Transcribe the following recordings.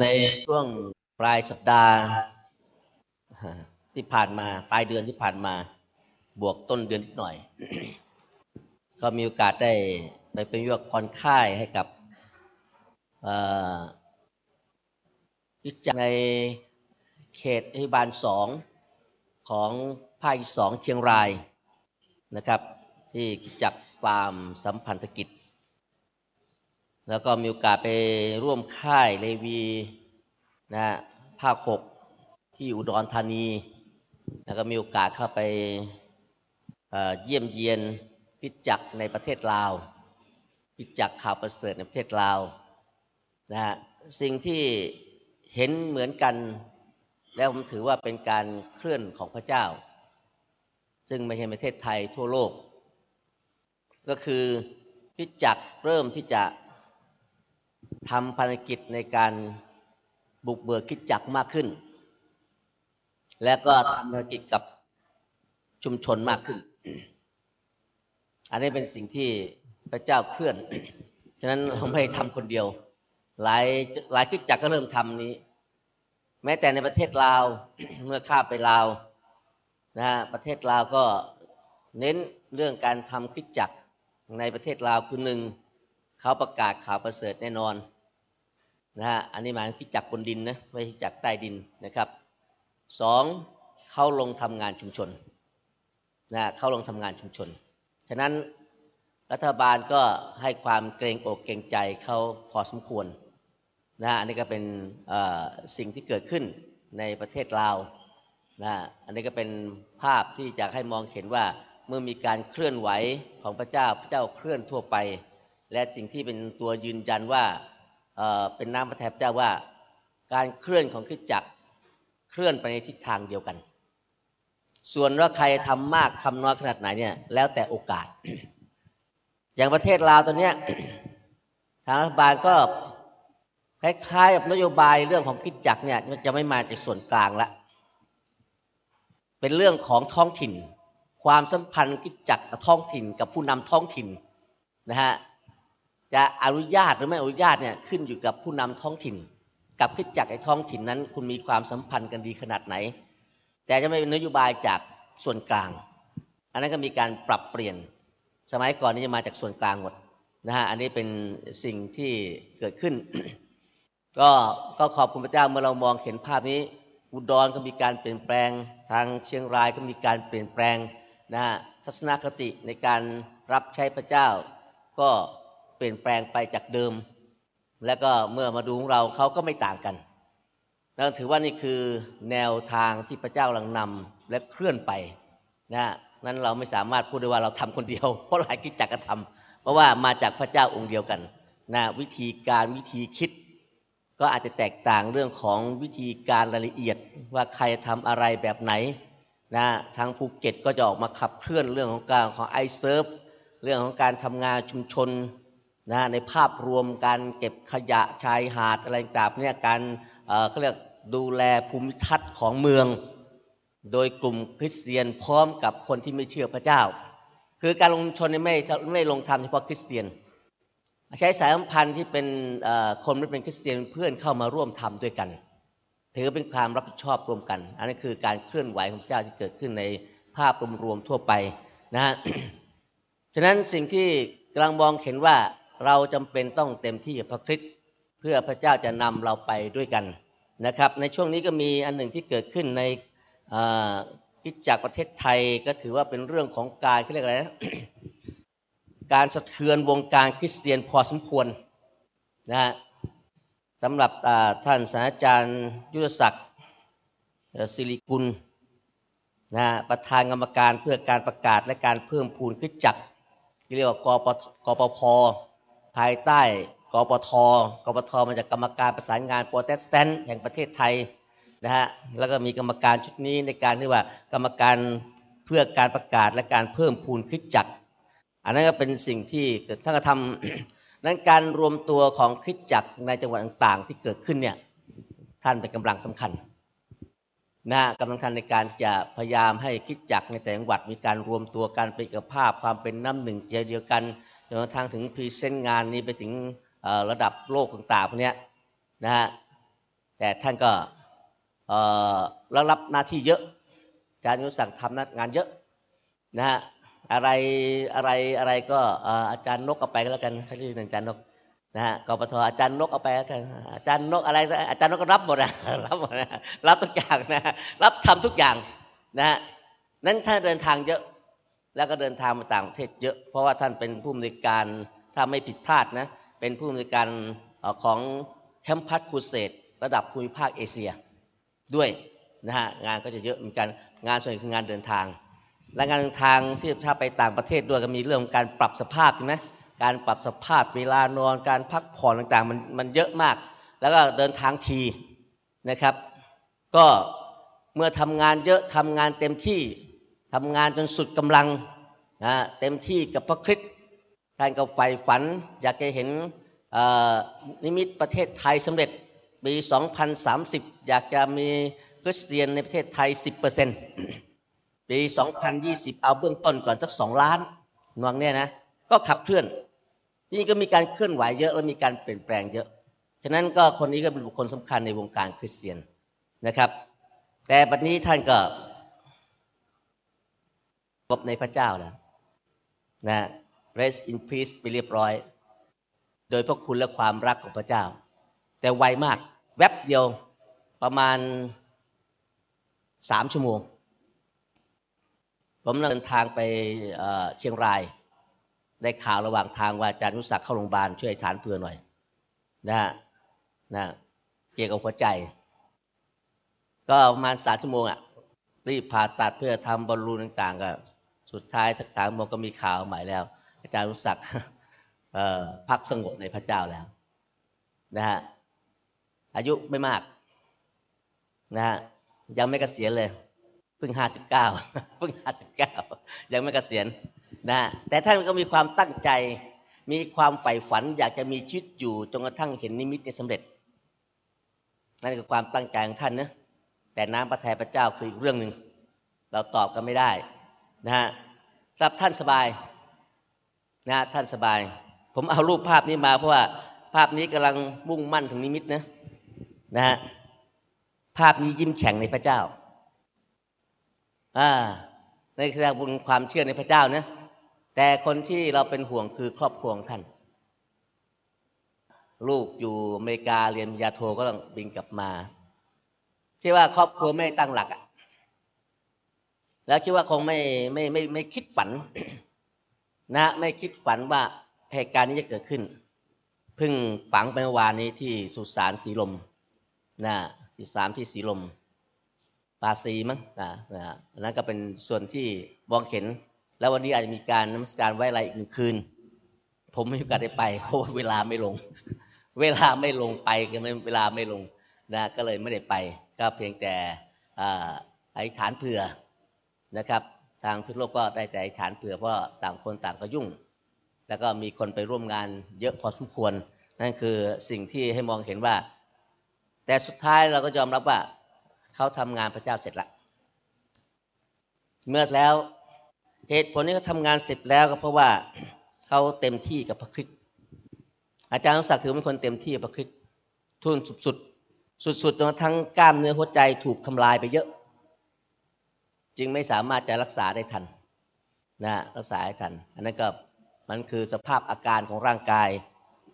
ในช่วงปลายสัปดาห์ ที่ผ่านมาปลายเดือนที่ผ่านมา บวกต้นเดือนนิดหน่อย ก็มีโอกาสได้ไปเป็นยวกคอนค่ายให้กับกิจจัในเขตอิบาลสองของภาคสองเชียงรายนะครับ ที่จจักฟาร์มสัมพันธกิจ แล้วก็มีโอกาสไปร่วมค่ายเลวีนะภาคหกที่อุดรธานี แล้วก็มีโอกาสเข้าไปเยี่ยมเยียนกิจักในประเทศลาวกิจจักข่าวประเสริฐในประเทศลาวนะฮะสิ่งที่เห็นเหมือนกัน แล้วผมถือว่าเป็นการเคลื่อนของพระเจ้า ซึ่งไม่ใช่ประเทศไทยทั่วโลก ก็คือพิจักเริ่มที่จะ ทำภารกิจในการบุกเบิกคิดจักมากขึ้น และก็ทำภารกิจกับชุมชนมากขึ้น อันนี้เป็นสิ่งที่พระเจ้าเคลื่อน ฉะนั้นเราไม่ทำคนเดียว หลายหลายคิดจักก็เริ่มทำนี้ แม้แต่ในประเทศลาวเมื่อข้าไปลาวนะประเทศลาวก็เน้นเรื่องการทำคิดจักในประเทศลาวคือหนึ่ง เขาประกาศข่าวประเสริฐแน่นอนนะฮะอันนี้หมายถึงจักบนดินนะไม่ใช่จักใต้ดินนะครับสองเข้าลงทำงานชุมชนนะเข้าลงทำงานชุมชน ฉะนั้นรัฐบาลก็ให้ความเกรงอกเกรงใจเขาพอสมควรนะอันนี้ก็เป็นสิ่งที่เกิดขึ้นในประเทศลาวนะอันนี้ก็เป็นภาพที่อยากให้มองเห็นว่าเมื่อมีการเคลื่อนไหวของพระเจ้าพระเจ้าเคลื่อนทั่วไป และสิ่งที่เป็นตัวยืนยันว่าเป็นน้ำพระทัยพระเจ้าว่า การเคลื่อนของคิดจักเคลื่อนไปในทิศทางเดียวกัน ส่วนว่าใครทำมากทำน้อยขนาดไหนเนี่ย แล้วแต่โอกาส อย่างประเทศลาวตอนนี้ทางรัฐบาลก็คล้ายๆกับนโยบายเรื่องของคิดจักเนี่ยจะไม่มาจากส่วนกลางละเป็นเรื่องของท้องถิ่น ความสัมพันธ์คิดจักท้องถิ่นกับผู้นำท้องถิ่นนะฮะ จะอนุญาตหรือไม่อนุญาตเนี่ยขึ้นอยู่กับผู้นำท้องถิ่น กับคิดจักไอ้ท้องถิ่นนั้น คุณมีความสัมพันธ์กันดีขนาดไหน แต่จะไม่เป็นนโยบายจากส่วนกลาง อันนั้นก็มีการปรับเปลี่ยน สมัยก่อนนี่จะมาจากส่วนกลางหมดนะฮะอันนี้เป็นสิ่งที่เกิดขึ้น ก็ก็ขอบคุณพระเจ้าเมื่อเรามองเห็นภาพนี้ อุดรก็มีการเปลี่ยนแปลง ทางเชียงรายก็มีการเปลี่ยนแปลงนะฮะทัศนคติในการรับใช้พระเจ้าก็ เปลี่ยนแปลงไปจากเดิม แล้วก็เมื่อมาดูของเราเขาก็ไม่ต่างกันเราถือว่านี่คือแนวทางที่พระเจ้ากำลังนำและเคลื่อนไปนะนั้นเราไม่สามารถพูดได้ว่าเราทำคนเดียว เพราะหลายคริสตจักรทำเพราะว่ามาจากพระเจ้าองค์เดียวกันนะวิธีการวิธีคิด ก็อาจจะแตกต่างเรื่องของวิธีการรายละเอียดว่าใครทำอะไรแบบไหนนะทางภูเก็ตก็จะออกมาขับเคลื่อนเรื่องของการของ I Serve เรื่องของการทำงานชุมชน นะในภาพรวมการเก็บขยะชายหาดอะไรต่างเนี่ยการเขาเรียกดูแลภูมิทัศน์ของเมือง โดยกลุ่มคริสเตียนพร้อมกับคนที่ไม่เชื่อพระเจ้า คือการลงชนไม่ไม่ลงทำเฉพาะคริสเตียน ใช้สายสัมพันธ์ที่เป็นคนไม่เป็นคริสเตียนเพื่อนเข้ามาร่วมทำด้วยกัน ถือเป็นความรับผิดชอบร่วมกัน อันนี้คือการเคลื่อนไหวของเจ้าที่เกิดขึ้นในภาพรวมๆทั่วไปนะฮะฉะนั้นสิ่งที่กำลังมองเห็นว่า เราจำเป็นต้องเต็มที่กับพระคริสต์เพื่อพระเจ้าจะนำเราไปด้วยกันนะครับ ในช่วงนี้ก็มีอันหนึ่งที่เกิดขึ้นในคิดจากประเทศไทยก็ถือว่าเป็นเรื่องของการเขาเรียกอะไรนะการสะเทือนวงการคริสเตียนพอสมควรนะฮะสำหรับท่านศาสตราจารย์ยุทธศักดิ์ศิริกุลนะประธานกรรมการเพื่อการประกาศและการเพิ่มพูนคิดจักที่เรียกว่ากปกปพ ภายใต้กปทกปทมาจากกรรมการประสานงานโปรเตสแตนต์แห่งประเทศไทยนะฮะแล้วก็มีกรรมการชุดนี้ในการที่ว่ากรรมการเพื่อการประกาศและการเพิ่มพูนคิดจักอันนั้นก็เป็นสิ่งที่ท่านก็ทำนั้นการรวมตัวของคิดจักในจังหวัดต่างๆ ที่เกิดขึ้นเนี่ยท่านเป็นกำลังสำคัญนะกำลังทันในการจะพยายามให้คิดจักในแต่จังหวัดมีการรวมตัวกันเป็นกับภาพความเป็นน้ำหนึ่งใจเดียวกัน จนกระทั่งถึง present งานนี้ไปถึงระดับโลกต่างๆพวกนี้นะฮะแต่ท่านก็แล้วรับหน้าที่เยอะอาจารย์ยุสั่งทำงานเยอะนะฮะอะไรอะไรอะไรก็อาจารย์นกเอาไปก็แล้วกันเขาเรียกอาจารย์นกนะฮะกปทอาจารย์นกเอาไปแล้วกันอาจารย์นกอะไรอาจารย์นกก็รับหมดนะรับหมดนะรับทุกอย่างนะรับทำทุกอย่างนะฮะนั้นท่านเดินทางเยอะ แล้วก็เดินทางมาต่างประเทศเยอะ เพราะว่าท่านเป็นผู้อำนวยการถ้าไม่ผิดพลาดนะเป็นผู้อำนวยการของแคมปัสคูเซตระดับภูมิภาคเอเชีย ด้วยนะฮะงานก็จะเยอะมีการงานส่วนใหญ่คืองานเดินทาง และงานเดินทางที่ถ้าไปต่างประเทศด้วยก็มีเรื่องการปรับสภาพใช่ไหมการปรับสภาพเวลานอนการพักผ่อนต่างๆมันมันเยอะมาก แล้วก็เดินทางทีนะครับ ก็เมื่อทำงานเยอะทำงานเต็มที่ ทำงานจนสุดกำลังนะเต็มที่กับพระคริสต์ท่านก็ใฝ่ฝัน อยากจะเห็นนิมิตประเทศไทยสำเร็จปี 2030 อยากจะมีคริสเตียนในประเทศไทย 10%ปี 2020 เอาเบื้องต้นก่อนสักสองล้านนวงเนี่ยนะ ก็ขับเคลื่อนนี่ก็มีการเคลื่อนไหวเยอะและมีการเปลี่ยนแปลงเยอะ ฉะนั้นก็คนนี้ก็เป็นบุคคลสำคัญในวงการคริสเตียนนะครับ แต่บัดนี้ท่านก็ บในพระเจ้าแล้วนะ rest in peace ไปเรียบร้อย โดยพระคุณและความรักของพระเจ้า แต่ไวมาก แวบเดียวประมาณสามชั่วโมง ผมเดินทางไปเชียงราย ได้ข่าวระหว่างทางว่าอาจารย์นุสักเข้าโรงพยาบาลช่วยฐานเพื่อหน่อย นะฮะนะเกี่ยวกับหัวใจ ก็ประมาณสามชั่วโมงอะรีบผ่าตัดเพื่อทำบอลลูนต่างๆก็ สุดท้ายสักสามโมงก็มีข่าวใหม่แล้ว อาจารย์นุสักพักสงบในพระเจ้าแล้ว นะฮะอายุไม่มาก นะฮะยังไม่กเกษียณเลยเพิ่งห้าสิบเก้าเพิ่งห้าสิบเก้ายังไม่กเกษียณนะแต่ท่านก็มีความตั้งใจ มีความใฝ่ฝัน อยากจะมีชีวิตอยู่จนกระทั่งเห็นนิมิตในสำเร็จ นั่นคือความตั้งใจของท่านนะแต่น้ำพระทัยพระเจ้าคืออีกเรื่องหนึ่งเราตอบกันไม่ได้ นะฮะรับท่านสบายนะท่านสบาย ผมเอารูปภาพนี้มาเพราะว่าภาพนี้กำลังมุ่งมั่นถึงนิมิตนะนะฮะภาพนี้ยิ้มแฉ่งในพระเจ้าอ่าในแสดงบุญความเชื่อในพระเจ้านะแต่คนที่เราเป็นห่วงคือครอบครัวท่าน ลูกอยู่อเมริกาเรียนยาโทก็ต้องบินกลับมาที่ว่าครอบครัวไม่ตั้งหลักอะ แล้วคิดว่าคงไม่ไม่ไม่ไม่คิดฝัน นะ ไม่คิดฝันว่าเหตุการณ์นี้จะเกิดขึ้นเพิ่งฝังไปเมื่อวานนี้ที่สุสานสีลมนะที่สามที่สีลมปาซีมั้งนะนะนั่นก็เป็นส่วนที่มองเห็น แล้ววันนี้อาจจะมีการนมัสการไว้อะไรอีกหนึ่งคืน ผมไม่มีโอกาสได้ไป เพราะว่าเวลาไม่ลง เวลาไม่ลงไปก็ไม่เวลาไม่ลงนะก็เลยไม่ได้ไป ก็เพียงแต่อธิษฐานเผื่อ นะครับทางพิโลกก็ได้แต่ฐานเผื่อเพราะต่างคนต่างก็ยุ่ง แล้วก็มีคนไปร่วมงานเยอะพอสมควร นั่นคือสิ่งที่ให้มองเห็นว่า แต่สุดท้ายเราก็ยอมรับว่าเขาทำงานพระเจ้าเสร็จละเมื่อแล้วเหตุผลนี้เขาทำงานเสร็จแล้วก็เพราะว่าเขาเต็มที่กับพระคริสต์อาจารย์ศักดิ์ถือเป็นคนเต็มที่กับพระคริสต์ทุนสุดๆสุดๆจนทั้งกล้ามเนื้อหัวใจถูกทำลายไปเยอะ จึงไม่สามารถจะรักษาได้ทันนะรักษาได้ทัน อันนั้นก็มันคือสภาพอาการของร่างกาย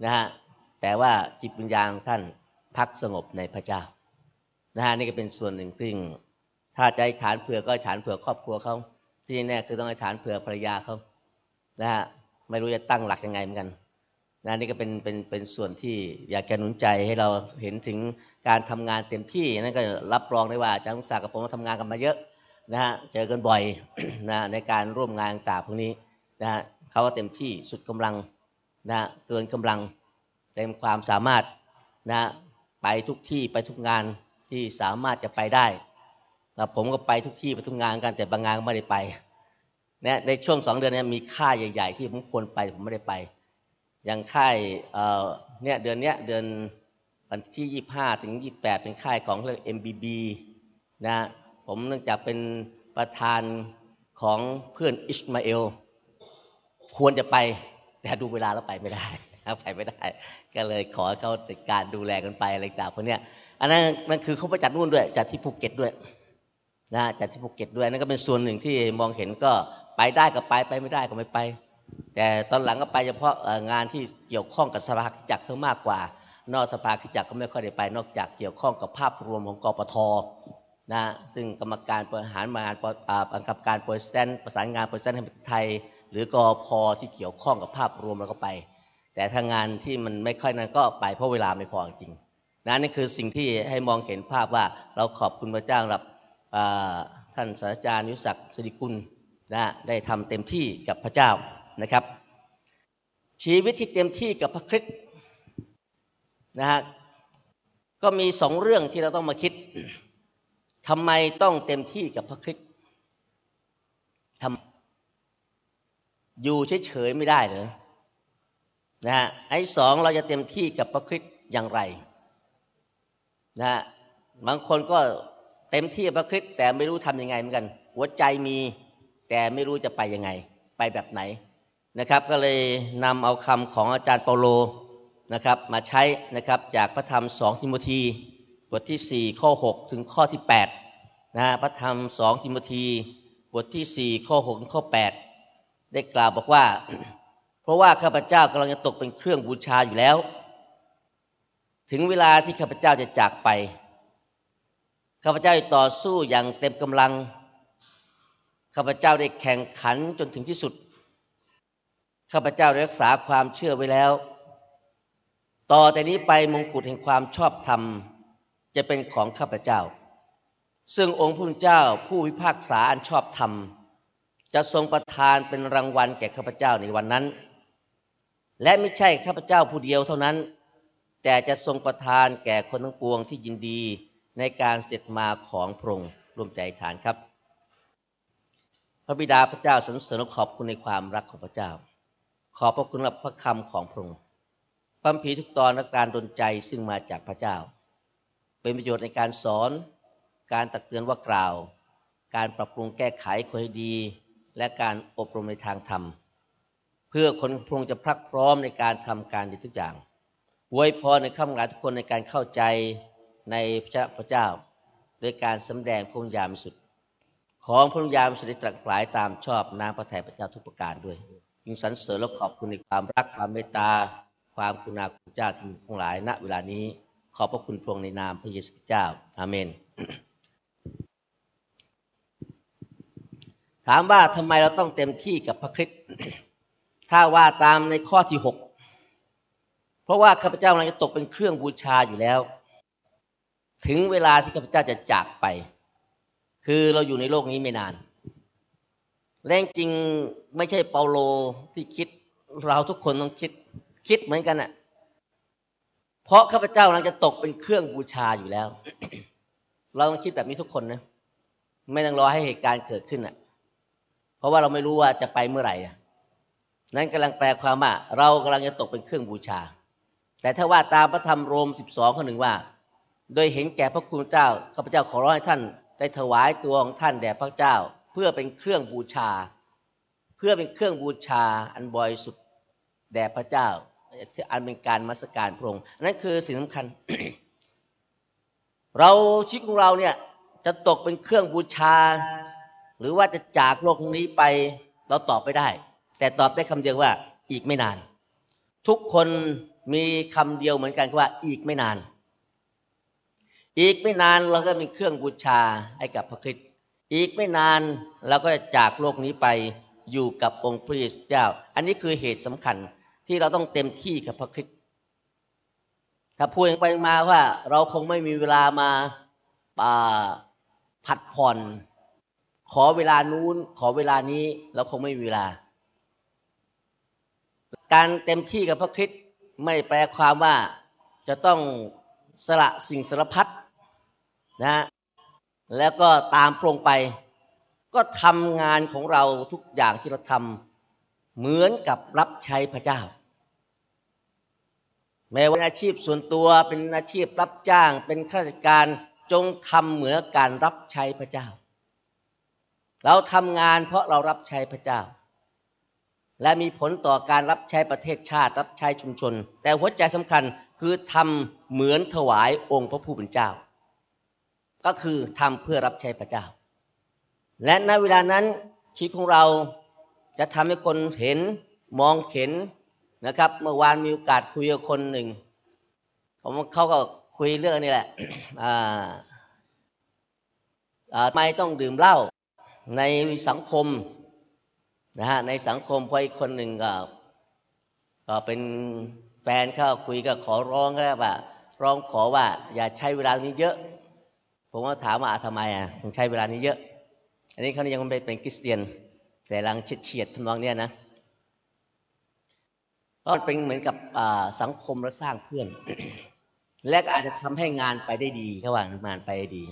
นะฮะแต่ว่าจิตวิญญาณท่านพักสงบในพระเจ้านะฮะนี่ก็เป็นส่วนหนึ่งซึ่งถ้าใจฐานเผื่อก็ฐานเผื่อครอบครัวเขาที่แน่คือต้องให้ฐานเผื่อภรรยาเขานะฮะไม่รู้จะตั้งหลักยังไงเหมือนกันนะนี่ก็เป็นเป็นเป็นส่วนที่อยากจะหนุนใจให้เราเห็นถึงการทำงานเต็มที่นั่นก็รับรองได้ว่าอาจารย์มุสากับผมทำงานกันมาเยอะ นะฮะเจอกันบ่อยนะในการร่วมงานต่างพวกนี้นะฮะเขาก็เต็มที่สุดกำลังนะเกินกำลังเต็มความสามารถนะไปทุกที่ไปทุกงานที่สามารถจะไปได้แล้วผมก็ไปทุกที่ไปทุกงานกันแต่บางงานก็ไม่ได้ไปเนี่ยในช่วงสองเดือนนี้มีค่ายใหญ่ ๆ ที่ผมควรไปผมไม่ได้ไป อย่างค่ายเนี่ยเดือนเนี้ยเดือนวันที่ยี่ห้าถึงยี่แปดเป็นค่ายของเรื่อง MBB นะ ผมเนื่องจากเป็นประธานของเพื่อนอิสมาเอล ควรจะไปแต่ดูเวลาแล้วไปไม่ได้ไปไม่ได้ ก็เลยขอเขาจัดการดูแลกันไปอะไรต่างพวกเนี้ยอันนั้นนั่นคือเขาไปจัดนู่นด้วยจัดที่ภูเก็ตด้วยนะจัดที่ภูเก็ตด้วยนั่นก็เป็นส่วนหนึ่งที่มองเห็นก็ไปได้ก็ไปไปไม่ได้ก็ไม่ไป แต่ตอนหลังก็ไปเฉพาะงานที่เกี่ยวข้องกับสภาจักรซะมากกว่า นอกสภาจักรก็ไม่ค่อยได้ไป นอกจากเกี่ยวข้องกับภาพรวมของกปท นะซึ่งกรรมการบริหารงานบังคับการโปรสแตนประสานงานโปรสแตนไทย หรือกอพอที่เกี่ยวข้องกับภาพรวมเราก็ไป แต่ทางานที่มันไม่ค่อยนั้นก็ไปเพราะเวลาไม่พอจริงนะนี่คือสิ่งที่ให้มองเห็นภาพว่าเราขอบคุณพระเจ้ารับท่านศาสตราจารย์ยุศักดิ์สิริกุลนะได้ทำเต็มที่กับพระเจ้านะครับ ชีวิตที่เต็มที่กับพระคริสต์นะฮะก็มีสองเรื่องที่เราต้องมาคิด ทำไมต้องเต็มที่กับพระคริสต์ทำอยู่เฉยๆไม่ได้เลยนะฮะไอ้สองเราจะเต็มที่กับพระคริสต์อย่างไรนะฮะบางคนก็เต็มที่พระคริสต์แต่ไม่รู้ทำยังไงเหมือนกัน หัวใจมีแต่ไม่รู้จะไปยังไง ไปแบบไหนนะครับ ก็เลยนำเอาคำของอาจารย์เปาโลนะครับ มาใช้นะครับจากพระธรรมสองทิโมธี ทที่4ข้อ6ถึงข้อที่8นะพระธรรมสองทิโมธีบทที่4ข้อ6ถึงข้อ8ได้กล่าวบอกว่า เพราะว่าข้าพเจ้ากำลังจะตกเป็นเครื่องบูชาอยู่แล้ว ถึงเวลาที่ข้าพเจ้าจะจากไปข้าพเจ้าต่อสู้อย่างเต็มกำลังข้าพเจ้าได้แข่งขันจนถึงที่สุดข้าพเจ้ารักษาความเชื่อไว้แล้ว ต่อแต่นี้ไปมงกุฎแห่งความชอบธรรม จะเป็นของข้าพเจ้า ซึ่งองค์พระเจ้าผู้พิพากษาอันชอบธรรม จะทรงประทานเป็นรางวัลแก่ข้าพเจ้าในวันนั้น และไม่ใช่ข้าพเจ้าผู้เดียวเท่านั้น แต่จะทรงประทานแก่คนทั้งปวงที่ยินดีในการเสร็จมาของพระองค์ร่วมใจฐานครับ พระบิดาพระเจ้าสรรเสริญขอบคุณในความรักของพระเจ้า ขอบพระคุณรับพระคำของพระองค์พัมผีทุกตอนและการดลใจซึ่งมาจากพระเจ้า เป็นประโยชน์ในการสอน การตักเตือนว่ากล่าว การปรับปรุงแก้ไขคนให้ดี และการอบรมในทางธรรม เพื่อคนพงจะพรักพร้อมในการทำการดีทุกอย่างไวยพรในข้ามหลายทุกคนในการเข้าใจในพระเจ้า โดยการสำแดงพระญามสุด ของพระญามสุดตรัสหลายตามชอบน้ำพระทัยพระเจ้าทุกประการด้วยยิ่งสรรเสริญและขอบคุณในความรักความเมตตา ความกุณาคุณเจ้าที่มีทั้งหลายณเวลานี้ ขอบพระคุณพระองค์ในนามพระเยซูเจ้า อาเมน ถามว่าทำไมเราต้องเต็มที่กับพระคริสต์ ถ้าว่าตามในข้อที่หก เพราะว่าข้าพเจ้าเราจะตกเป็นเครื่องบูชาอยู่แล้ว ถึงเวลาที่ข้าพเจ้าจะจากไป คือเราอยู่ในโลกนี้ไม่นาน แรงจริงไม่ใช่เปาโลที่คิด เราทุกคนต้องคิด คิดเหมือนกันอะ เพราะข้าพเจ้ากำลังจะตกเป็นเครื่องบูชาอยู่แล้ว เราต้องคิดแบบนี้ทุกคนนะ ไม่ต้องรอให้เหตุการณ์เกิดขึ้นอะเพราะว่าเราไม่รู้ว่าจะไปเมื่อไหร่นั้นกำลังแปลความว่า เรากำลังจะตกเป็นเครื่องบูชา แต่ถ้าว่าตามพระธรรมโรมสิบสองข้อหนึ่งว่า โดยเห็นแก่พระคุณเจ้าข้าพเจ้าขอร้องให้ท่าน ได้ถวายตัวของท่านแด่พระเจ้า เพื่อเป็นเครื่องบูชา เพื่อเป็นเครื่องบูชาอันบริสุทธิ์แด่พระเจ้า อันเป็นการมัสการพระองค์นั่นคือสิ่งสำคัญ เราชีวิตของเราเนี่ยจะตกเป็นเครื่องบูชา หรือว่าจะจากโลกนี้ไปเราตอบไม่ได้ แต่ตอบได้คำเดียวว่าอีกไม่นาน ทุกคนมีคำเดียวเหมือนกันว่าอีกไม่นาน อีกไม่นานเราก็มีเครื่องบูชาให้กับพระคริสต์อีกไม่นานเราก็จะจากโลกนี้ไปอยู่กับองค์พระเยซูเจ้า อันนี้คือเหตุสำคัญ ที่เราต้องเต็มที่กับพระคริสต์ถ้าพูดไปมาว่า เราคงไม่มีเวลามาผัดผ่อน ขอเวลานู้น ขอเวลานี้ เราคงไม่มีเวลา การเต็มที่กับพระคริสต์ไม่แปลความว่าจะต้องสละสิ่งสารพัดนะ แล้วก็ตามปรงไป ก็ทำงานของเราทุกอย่างที่เราทำ เหมือนกับรับใช้พระเจ้า แม้ว่าอาชีพส่วนตัวเป็นอาชีพรับจ้าง เป็นข้าราชการจงทำเหมือนการรับใช้พระเจ้า เราทำงานเพราะเรารับใช้พระเจ้า และมีผลต่อการรับใช้ประเทศชาติรับใช้ชุมชน แต่หัวใจสำคัญคือทำเหมือนถวายองค์พระผู้เป็นเจ้า ก็คือทำเพื่อรับใช้พระเจ้า และในเวลานั้นชีวิตของเรา จะทำให้คนเห็นมองเห็นนะครับ เมื่อวานมีโอกาสคุยกับคนหนึ่งผมเขาก็คุยเรื่องนี้แหละทำไมต้องดื่มเหล้าในสังคมนะฮะในสังคมพออีกคนหนึ่งก็ก็เป็นแฟนเขาคุยก็ขอร้องก็ว่า ร้องขอว่า อย่าใช้เวลานี้เยอะ ผมก็ถามว่าทำไมอะถึงใช้เวลานี้เยอะ อันนี้เขายังไม่เป็นคริสเตียน แต่ลังเฉียดทำนองเนี้ยนะก็เป็นเหมือนกับสังคมและสร้างเพื่อน และก็อาจจะทำให้งานไปได้ดีระหว่างงานไปได้ดี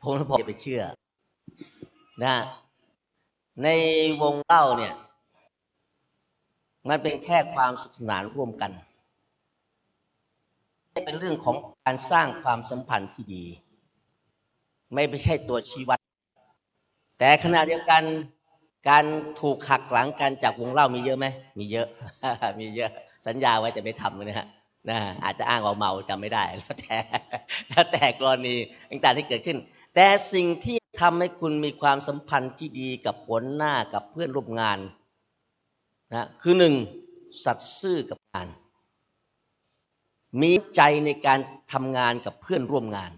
ผมก็บอกไปเชื่อ นะ ในวงเล่าเนี่ย มันเป็นแค่ความสุขสนานร่วมกันเป็นเรื่องของการสร้างความสัมพันธ์ที่ดี ไม่ใช่ตัวชี้วัด แต่ขณะเดียวกันการถูกหักหลังกันจากวงเล่ามีเยอะไหมมีเยอะ มีเยอะสัญญาไว้แต่ไม่ทำนะฮะนะอาจจะอ้างว่าเมาจำไม่ได้แล้วแต่แล้วแต่กรณีต่างๆที่เกิดขึ้น แต่สิ่งที่ทำให้คุณมีความสัมพันธ์ที่ดีกับผลหน้ากับเพื่อนร่วมงานนะคือหนึ่งสัตย์ซื่อกับงาน มีใจในการทำงานกับเพื่อนร่วมงาน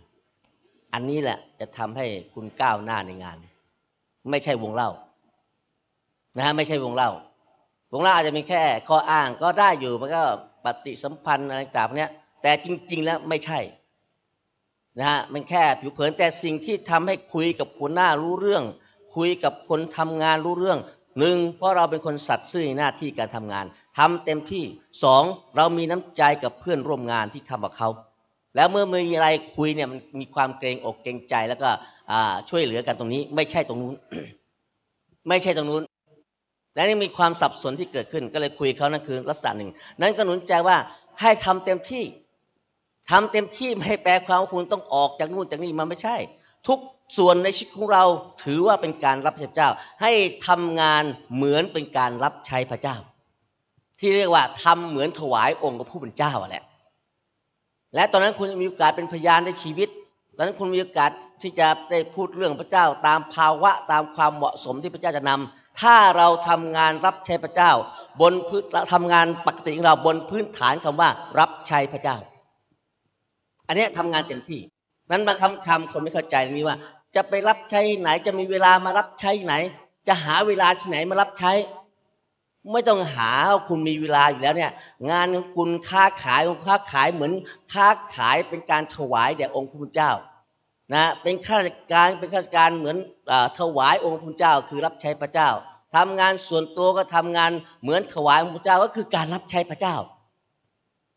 อันนี้แหละจะทำให้คุณก้าวหน้าในงาน ไม่ใช่วงเล่านะฮะไม่ใช่วงเล่า วงเล่าอาจจะมีแค่ข้ออ้างก็ได้อยู่มันก็ปฏิสัมพันธ์อะไรต่างๆเนี้ย แต่จริง ๆ แล้วไม่ใช่นะฮะมันแค่ผิวเผินแต่สิ่งที่ทำให้คุยกับหัวหน้ารู้เรื่อง คุยกับคนทำงานรู้เรื่องหนึ่งเพราะเราเป็นคนสัตย์ซื่อในหน้าที่การทำงานทำเต็มที่สองเรามีน้ำใจกับเพื่อนร่วมงานที่ทำกับเขา แล้วเมื่อมีอะไรคุยเนี่ยมันมีความเกรงอกเกรงใจแล้วก็ช่วยเหลือกันตรงนี้ ไม่ใช่ตรงนู้น ไม่ใช่ตรงนู้น และนี่มีความสับสนที่เกิดขึ้น ก็เลยคุยเขานั่นคือลักษณะหนึ่ง นั้นก็หนุนใจว่าให้ทำเต็มที่ทำเต็มที่ไม่แปลความว่าคุณต้องออกจากนู่นจากนี่มันไม่ใช่ ทุกส่วนในชีวิตของเราถือว่าเป็นการรับใช้พระเจ้า ให้ทำงานเหมือนเป็นการรับใช้พระเจ้า ที่เรียกว่าทำเหมือนถวายองค์พระผู้เป็นเจ้าแหละ และตอนนั้นคุณมีโอกาสเป็นพยานในชีวิตตอนนั้นคุณมีโอกาสที่จะได้พูดเรื่องพระเจ้าตามภาวะตามความเหมาะสมที่พระเจ้าจะนำถ้าเราทำงานรับใช้พระเจ้า บนพื้นทำงานปกติของเราบนพื้นฐานคำว่ารับใช้พระเจ้า อันนี้ทำงานเต็มที่นั้นบางคำคำคนไม่เข้าใจนี้ว่า จะไปรับใช้ไหนจะมีเวลามารับใช้ไหน จะหาเวลาที่ไหนมารับใช้ ไม่ต้องหาคุณมีเวลาอยู่แล้วเนี่ย งานของคุณค้าขายของค้าขายเหมือนค้าขายเป็นการถวายแด่องค์พระพุทธเจ้านะเป็นข้าราชการเป็นข้าราชการเหมือนอถวายองค์พระพุทธเจ้า คือรับใช้พระเจ้าทำงานส่วนตัวก็ทำงานเหมือนถวายองค์พระเจ้าก็คือการรับใช้พระเจ้า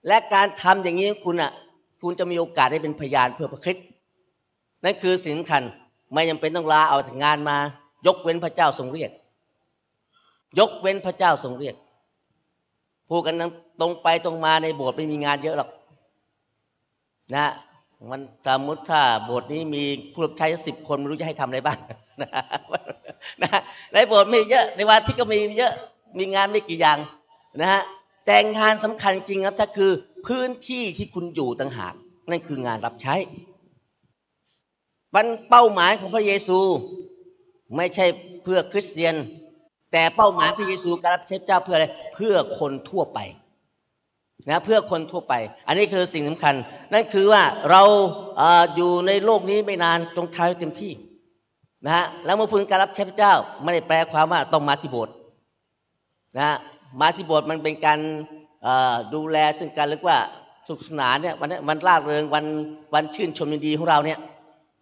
และการทำอย่างนี้คุณอะคุณจะมีโอกาสได้เป็นพยานเพื่อพระคริสต์นั่นคือสิ่งสำคัญไม่จาเป็นต้องลาเอางานมา ยกเว้นพระเจ้าทรงเรียก ยกเว้นพระเจ้าทรงเรียกพูดกันตรงไปตรงมาในโบสถ์ไม่มีงานเยอะหรอกนะมันสมมติถ้าโบสถ์นี้มีผู้รับใช้สิบคนไม่รู้จะให้ทำอะไรบ้างนะในโบสถ์มีเยอะในวันที่ก็มีเยอะมีงานไม่กี่อย่างนะฮะแต่งานสำคัญจริงครับถ้าคือพื้นที่ที่คุณอยู่ต่างหากนั่นคืองานรับใช้บันเป้าหมายของพระเยซู ไม่ใช่เพื่อคริสเตียน แต่เป้าหมายพระเยซูการรับใช้เจ้าเพื่ออะไรเพื่อคนทั่วไปนะเพื่อคนทั่วไป อันนี้คือสิ่งสำคัญ นั่นคือว่าเราอยู่ในโลกนี้ไม่นานตรงทายเต็มที่นะฮะแล้วเมื่อพูดการรับใช้พระเจ้าไม่ได้แปลความว่าต้องมาที่โบสถ์นะมาที่โบสถ์มันเป็นการดูแลซึ่งกันหรือว่าสุขสนานเนี่ยวันนี้วันร่าเริงวันวันชื่นชมยินดีของเราเนี่ย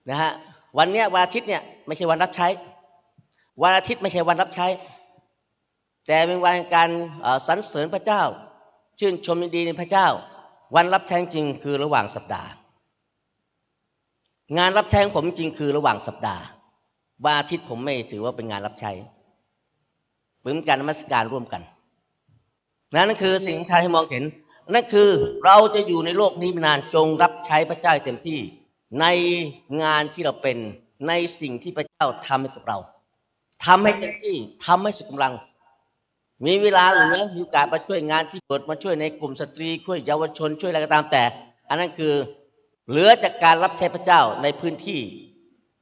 นะฮะวันเนี้ยวันอาทิตย์เนี่ยไม่ใช่วันรับใช้ วันอาทิตย์ไม่ใช่วันรับใช้ แต่เป็นวันการสรรเสริญพระเจ้า ชื่นชมยินดีในพระเจ้า วันรับใช้จริงคือระหว่างสัปดาห์ งานรับใช้ของผมจริงคือระหว่างสัปดาห์วันอาทิตย์ผมไม่ถือว่าเป็นงานรับใช้เป็นการนมัสการร่วมกัน นั่นคือสิ่งที่ให้มองเห็น นั่นคือเราจะอยู่ในโลกนี้นานจงรับใช้พระเจ้าเต็มที่ ในงานที่เราเป็นในสิ่งที่พระเจ้าทำให้กับเราทำให้เต็มที่ทำให้สุดกำลัง มีเวลาเหลือมีโอกาสมาช่วยงานที่เปิดมาช่วยในกลุ่มสตรีช่วยเยาวชนช่วยอะไรก็ตามแต่ อันนั้นคือเหลือจากการรับใช้พระเจ้าในพื้นที่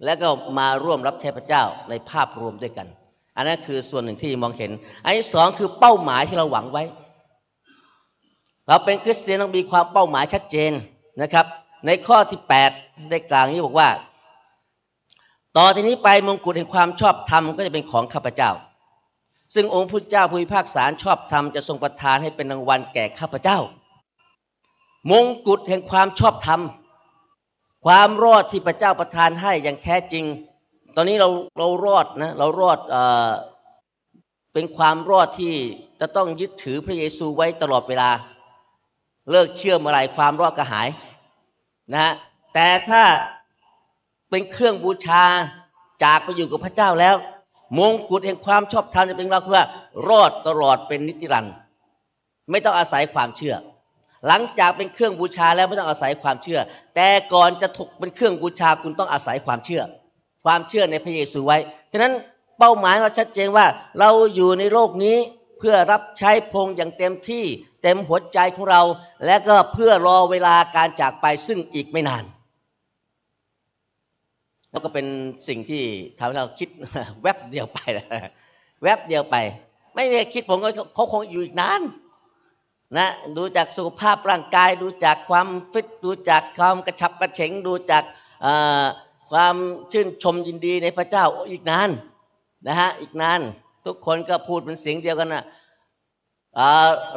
แล้วก็มาร่วมรับใช้พระเจ้าในภาพรวมด้วยกัน อันนั้นคือส่วนหนึ่งที่มองเห็น อันที่สองคือเป้าหมายที่เราหวังไว้ เราเป็นคริสเตียนต้องมีความเป้าหมายชัดเจนนะครับ ในข้อที่8ได้กลางนี้บอกว่า ต่อทีนี้ไปมงกุฎแห่งความชอบธรรมก็จะเป็นของข้าพเจ้า ซึ่งองค์พระเจ้าผู้พิพากษาชอบธรรมจะทรงประทานให้เป็นรางวัลแก่ข้าพเจ้า มงกุฎแห่งความชอบธรรม ความรอดที่พระเจ้าประทานให้อย่างแท้จริง ตอนนี้เราเรารอดนะเรารอดเอ่อเป็นความรอดที่จะต้องยึดถือพระเยซูไว้ตลอดเวลา เลิกเชื่อเมื่อไรความรอดก็หายนะฮะแต่ถ้าเป็นเครื่องบูชาจากไปอยู่กับพระเจ้าแล้ว มงกุฎแห่งความชอบธรรมจะเป็นเราคือว่ารอดตลอดเป็นนิติรันดร์ไม่ต้องอาศัยความเชื่อ หลังจากเป็นเครื่องบูชาแล้วไม่ต้องอาศัยความเชื่อ แต่ก่อนจะถูกเป็นเครื่องบูชาคุณต้องอาศัยความเชื่อ ความเชื่อในพระเยซูไว้ฉะนั้นเป้าหมายเราชัดเจนว่า เราอยู่ในโลกนี้เพื่อรับใช้พงอย่างเต็มที่เต็มหัวใจของเรา และก็เพื่อรอเวลาการจากไปซึ่งอีกไม่นาน แล้วก็เป็นสิ่งที่ทำให้เราคิดแวบเดียวไปแวบเดียวไป ไม่ได้คิดผมก็เขาคงอยู่อีกนานนะดูจากสุขภาพร่างกาย ดูจากความฟิตดูจากความกระชับกระเฉงดูจากความชื่นชมยินดีในพระเจ้าอีกนานนะฮะอีกนานทุกคนก็พูดเป็นเสียงเดียวกันนะ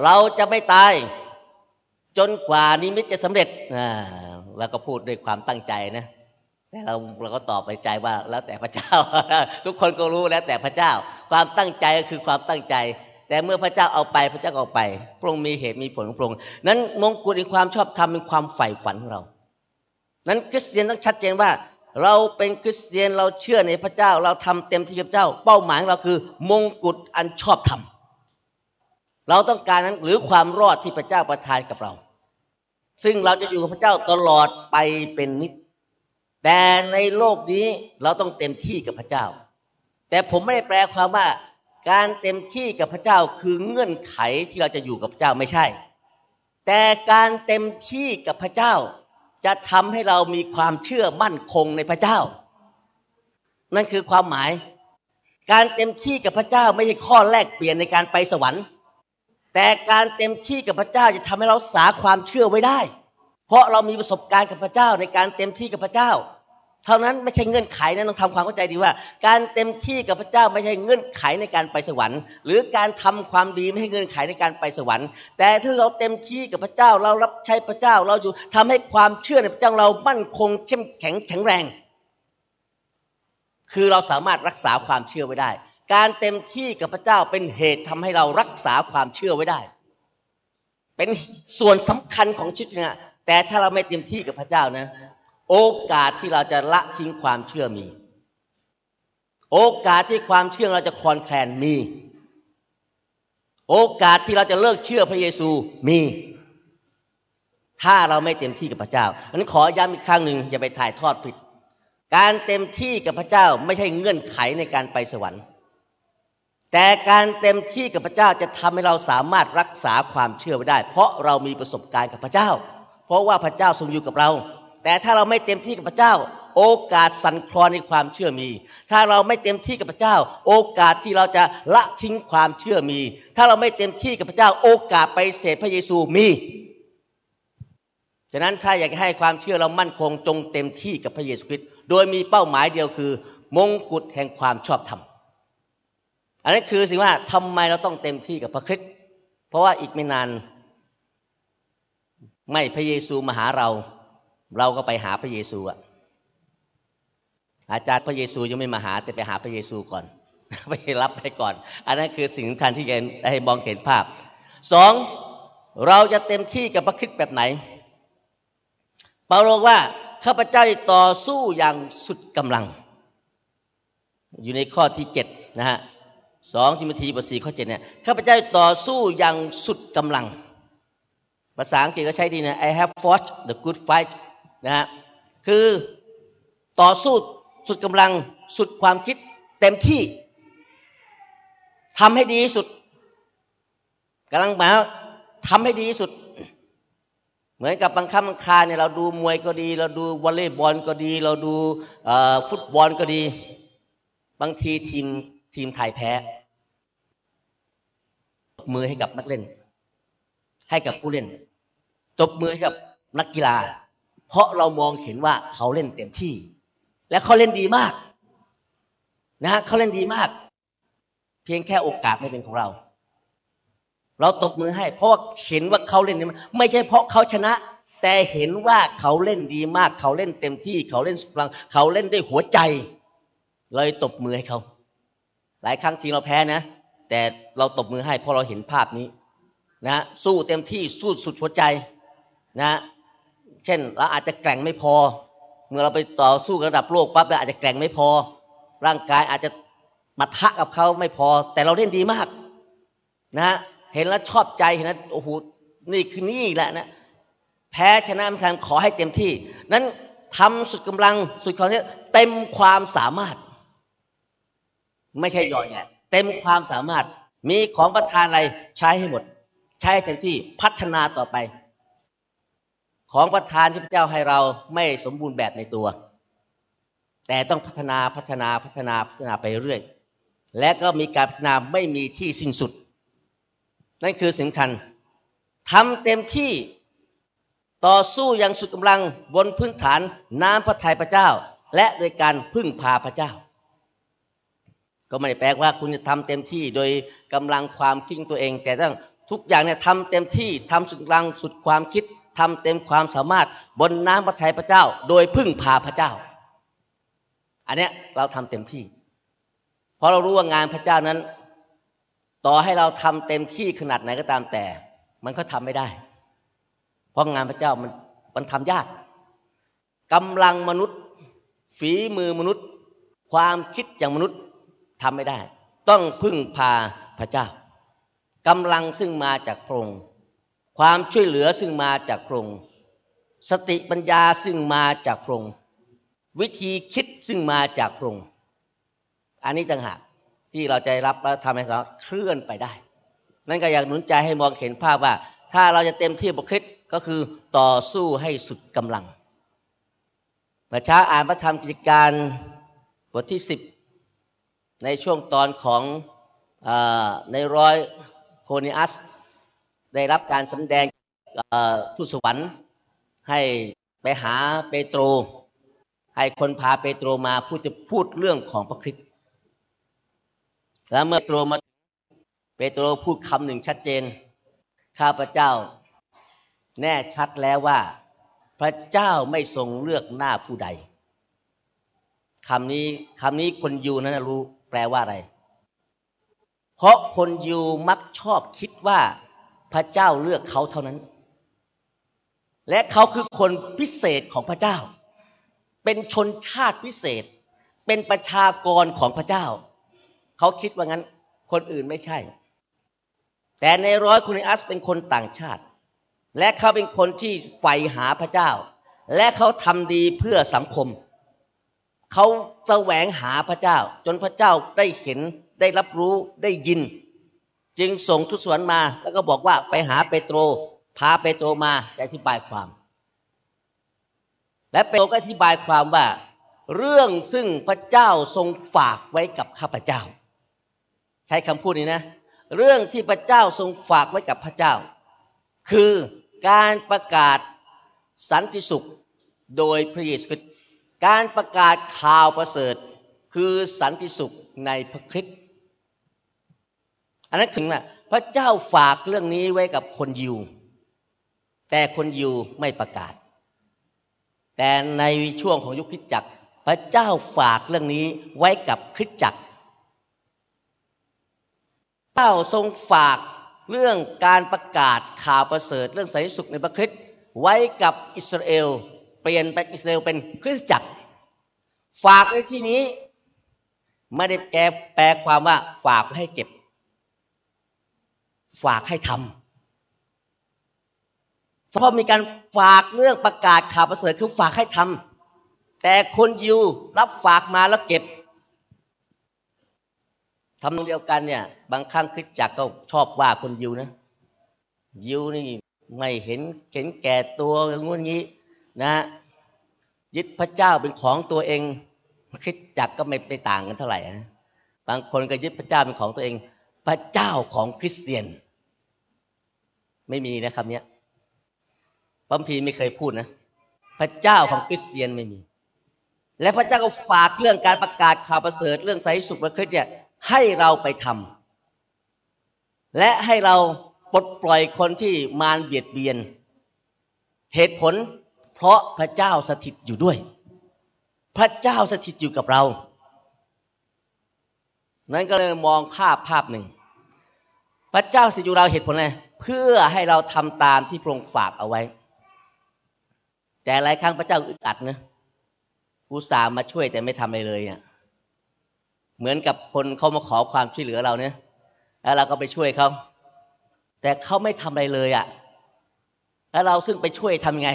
เราจะไม่ตาย จนกว่านิมิตจะสำเร็จเราก็พูดด้วยความตั้งใจนะ แต่เราเราก็ตอบไปใจว่าแล้วแต่พระเจ้า ทุกคนก็รู้แล้วแต่พระเจ้า ความตั้งใจก็คือความตั้งใจ แต่เมื่อพระเจ้าเอาไปพระเจ้าเอาไปพระองค์มีเหตุมีผลของพระองค์นั้นมงกุฎในความชอบธรรมเป็นความใฝ่ฝันของเรา นั้นคริสเตียนต้องชัดเจนว่า เราเป็นคริสเตียนเราเชื่อในพระเจ้า เราทำเต็มที่กับเจ้า เป้าหมายของเราคือ มงกุฎอันชอบธรรมเราต้องการนั้นหรือความรอดที่พระเจ้าประทานกับเรา ซึ่งเราจะอยู่กับพระเจ้าตลอดไปเป็นนิจ แต่ในโลกนี้เราต้องเต็มที่กับพระเจ้า แต่ผมไม่ได้แปลความว่า การเต็มที่กับพระเจ้าคือเงื่อนไขที่เราจะอยู่กับพระเจ้าไม่ใช่ แต่การเต็มที่กับพระเจ้า จะทำให้เรามีความเชื่อมั่นคงในพระเจ้า นั่นคือความหมาย การเต็มที่กับพระเจ้าไม่ใช่ข้อแรกเปลี่ยนในการไปสวรรค์ แต่การเต็มที่กับพระเจ้าจะทำให้เราสาความเชื่อไว้ได้ เพราะเรามีประสบการณ์กับพระเจ้าในการเต็มที่กับพระเจ้า เท่านั้นไม่ใช่เงื่อนไขนะต้องทำความเข้าใจดีว่า การเต็มที่กับพระเจ้าไม่ใช่เงื่อนไขในการไปสวรรค์ หรือการทำความดีไม่ใช่เงื่อนไขในการไปสวรรค์ แต่ถ้าเราเต็มที่กับพระเจ้าเรารับใช้พระเจ้าเราอยู่ทำให้ความเชื่อในพระเจ้าเรามั่นคงเข้มแข็งแข็งแรง คือเราสามารถรักษาความเชื่อไว้ได้ การเต็มที่กับพระเจ้าเป็นเหตุทำให้เรารักษาความเชื่อไว้ได้ เป็นส่วนสำคัญของชีวิตนะ แต่ถ้าเราไม่เต็มที่กับพระเจ้านะ โอกาสที่เราจะละทิ้งความเชื่อมี โอกาสที่ความเชื่อเราจะคลอนแคลนมี โอกาสที่เราจะเลิกเชื่อพระเยซูมี ถ้าเราไม่เต็มที่กับพระเจ้าอันนี้ขอย้ำอีกครั้งหนึ่งอย่าไปถ่ายทอดผิด การเต็มที่กับพระเจ้าไม่ใช่เงื่อนไขในการไปสวรรค์ แต่การเต็มที่กับพระเจ้าจะทำให้เราสามารถรักษาความเชื่อไว้ได้ เพราะเรามีประสบการณ์กับพระเจ้า ราะว่าพระเจ้าทรงอยู่กับเรา แต่ถ้าเราไม่เต็มที่กับพระเจ้า โอกาสสั่นคลอนในความเชื่อมี ถ้าเราไม่เต็มที่กับพระเจ้า โอกาสที่เราจะละทิ้งความเชื่อมี ถ้าเราไม่เต็มที่กับพระเจ้า โอกาสไปเสดพระเยซูมีฉะนั้นถ้าอยากให้ความเชื่อเรามั่นคงจงเต็มที่กับพระเยซูคริสต์โดยมีเป้าหมายเดียวคือ มงกุฎแห่งความชอบธรรมอันนั้นคือสิ่งว่าทำไมเราต้องเต็มที่กับพระคริสต์เพราะว่าอีกไม่นาน ไม่พระเยซูมาหาเรา เราก็ไปหาพระเยซูอะอาจารย์พระเยซูยังไม่มาหา แต่ไปหาพระเยซูก่อน ไปรับไปก่อน อันนั้นคือสิ่งสำคัญที่จะให้มองเห็นภาพสองเราจะเต็มที่กับพระคิดแบบไหน เปาโลว่าข้าพเจ้าต่อสู้อย่างสุดกำลัง อยู่ในข้อที่เจ็ดนะฮะสองทิมธีบทสี่ข้อเจ็ดเนี่ยข้าพเจ้าต่อสู้อย่างสุดกำลัง ภาษาอังกฤษก็ใช้ดีนะ I have fought the good fight นะฮะคือต่อสู้สุดกำลังสุดความคิดเต็มที่ทำให้ดีที่สุดกำลังมาทำให้ดีที่สุด เหมือนกับบางครั้งบางคาเนี่ยเราดูมวยก็ดี เราดูวอลเลย์บอลก็ดี เราดูฟุตบอลก็ดี บางทีทีมทีมไทยแพ้มือให้กับนักเล่น ให้กับผู้เล่น ตบมือกับนักกีฬา เพราะเรามองเห็นว่าเขาเล่นเต็มที่ และเขาเล่นดีมาก นะฮะเขาเล่นดีมาก เพียงแค่โอกาสไม่เป็นของเรา เราตบมือให้ เพราะว่าเห็นว่าเขาเล่นดีไม่ใช่เพราะเขาชนะ แต่เห็นว่าเขาเล่นดีมาก เขาเล่นเต็มที่ เขาเล่นสุดพลัง เขาเล่นด้วยหัวใจ เลยตบมือให้เขา หลายครั้งทีเราแพ้นะแต่เราตบมือให้เพราะเราเห็นภาพนี้ นะสู้เต็มที่สู้สุดหัวใจนะเช่นเราอาจจะแกร่งไม่พอ เมื่อเราไปต่อสู้ระดับโลกปั๊บเราอาจจะแกร่งไม่พอ ร่างกายอาจจะมาทะกับเขาไม่พอ แต่เราเล่นดีมากนะเห็นแล้วชอบใจเห็นแล้วโอ้โหนี่คือนี่แหละนะแพ้ชนะไม่ทันขอให้เต็มที่ นั้นทำสุดกำลังสุดความเต็มความสามารถ ไม่ใช่ย่อยแย่เต็มความสามารถมีของประทานอะไรใช้ให้หมด ใช้เต็มที่พัฒนาต่อไป ของประทานที่พระเจ้าให้เราไม่สมบูรณ์แบบในตัว แต่ต้องพัฒนาพัฒนาพัฒนาพัฒนาไปเรื่อย และก็มีการพัฒนาไม่มีที่สิ้นสุด นั่นคือสำคัญทำเต็มที่ต่อสู้อย่างสุดกำลังบนพื้นฐานน้ำพระทัยพระเจ้า และโดยการพึ่งพาพระเจ้า ก็ไม่ได้แปลว่าคุณจะทำเต็มที่โดยกำลังความคิดตัวเอง แต่ต้อง ทุกอย่างเนี่ยทำเต็มที่ทำสุดกำลังสุดความคิดทำเต็มความสามารถบนน้ำพระทัยพระเจ้า โดยพึ่งพาพระเจ้า อันเนี้ยเราทำเต็มที่ เพราะเรารู้ว่างานพระเจ้านั้น ต่อให้เราทำเต็มที่ขนาดไหนก็ตามแต่ มันก็ทำไม่ได้ เพราะงานพระเจ้ามันมันทำยากกำลังมนุษย์ ฝีมือมนุษย์ ความคิดอย่างมนุษย์ทำไม่ได้ ต้องพึ่งพาพระเจ้า กำลังซึ่งมาจากพระองค์ความช่วยเหลือซึ่งมาจากพระองค์สติปัญญาซึ่งมาจากพระองค์วิธีคิดซึ่งมาจากพระองค์อันนี้ต่างหากที่เราจะรับแล้วทำให้เราเคลื่อนไปได้ นั่นก็อยากหนุนใจให้มองเห็นภาพว่า ถ้าเราจะเต็มที่บกคริสก็คือต่อสู้ให้สุดกำลังประชาอ่านพระธรรมกิจการบทที่สิบในช่วงตอนของอในร้อย นิอัส ได้รับการสำแดงทูตสวรรค์ให้ไปหาเปโตร ให้คนพาเปโตรมาพูดจะพูดเรื่องของพระคริสต์แล้วเมื่อเปโตรมาเปโตรพูดคำหนึ่งชัดเจน ข้าพเจ้าแน่ชัดแล้วว่า พระเจ้าไม่ทรงเลือกหน้าผู้ใดคำนี้คำนี้คนยูนั้นรู้แปลว่าอะไร เพราะคนยูมักชอบคิดว่าพระเจ้าเลือกเขาเท่านั้น และเขาคือคนพิเศษของพระเจ้า เป็นชนชาติพิเศษ เป็นประชากรของพระเจ้า เขาคิดว่างั้น คนอื่นไม่ใช่ แต่ในร้อยคนอัสเป็นคนต่างชาติ และเขาเป็นคนที่ใฝ่หาพระเจ้า และเขาทำดีเพื่อสังคม เขาแสวงหาพระเจ้า จนพระเจ้าได้เห็นได้รับรู้ได้ยิน จึงส่งทุสวนมา แล้วก็บอกว่าไปหาเปโตร พาเปโตรมาจะอธิบายความ และเปโตรก็อธิบายความว่า เรื่องซึ่งพระเจ้าทรงฝากไว้กับข้าพเจ้า ใช้คำพูดนี้นะ เรื่องที่พระเจ้าทรงฝากไว้กับพระเจ้า คือการประกาศสันติสุขโดยพระเยซูคริสต์ การประกาศข่าวประเสริฐ คือสันติสุขในพระคริสต์อันนั้นถึงนะพระเจ้าฝากเรื่องนี้ไว้กับคนยิว แต่คนยิวไม่ประกาศ แต่ในช่วงของยุคคริสตจักร พระเจ้าฝากเรื่องนี้ไว้กับคริสตจักรเจ้าทรงฝากเรื่องการประกาศข่าวประเสริฐ เรื่องสันติสุขในพระคริสต์ไว้กับอิสราเอล เปลี่ยนไปอิสราเอลเป็นคริสตจักร ฝากในที่นี้ ไม่ได้แกแปลความว่า ฝากให้เก็บ ฝากให้ทำเพราะมีการฝากเรื่องประกาศข่าวประเสริฐคือฝากให้ทำแต่คนยิวรับฝากมาแล้วเก็บทำนองเดียวกันเนี่ย บางครั้งคริสจักรก็ชอบว่าคนยิวนะยิวนี่ไม่เห็นเห็นแก่ตัวงุ่นงี้ นะยึดพระเจ้าเป็นของตัวเองคิดจักก็ไม่ไปต่างกันเท่าไหร่นะบางคนก็ยึดพระเจ้าเป็นของตัวเอง พระเจ้าของคริสเตียน ไม่มีนะคำนี้พัมพีไม่เคยพูดนะ พระเจ้าของคริสเตียนไม่มี และพระเจ้าก็ฝากเรื่องการประกาศข่าวประเสริฐเรื่องไสยสุขพระคริสต์เนี่ยให้เราไปทำและให้เราปลดปล่อยคนที่มารเบียดเบียน เหตุผล เพราะพระเจ้าสถิตอยู่ด้วย พระเจ้าสถิตอยู่กับเรา นั้นก็เลยมองภาพภาพหนึ่ง พระเจ้าสถิตอยู่เราเหตุผลอะไรเพื่อให้เราทำตามที่พระองค์ฝากเอาไว้ แต่หลายครั้งพระเจ้าอึดอัดนะอุตส่าห์มาช่วยแต่ไม่ทำอะไรเลยอะเหมือนกับคนเขามาขอความช่วยเหลือเราเนี่ยแล้วเราก็ไปช่วยเขาแต่เขาไม่ทำอะไรเลยอะ แล้วเราซึ่งไปช่วยทำไง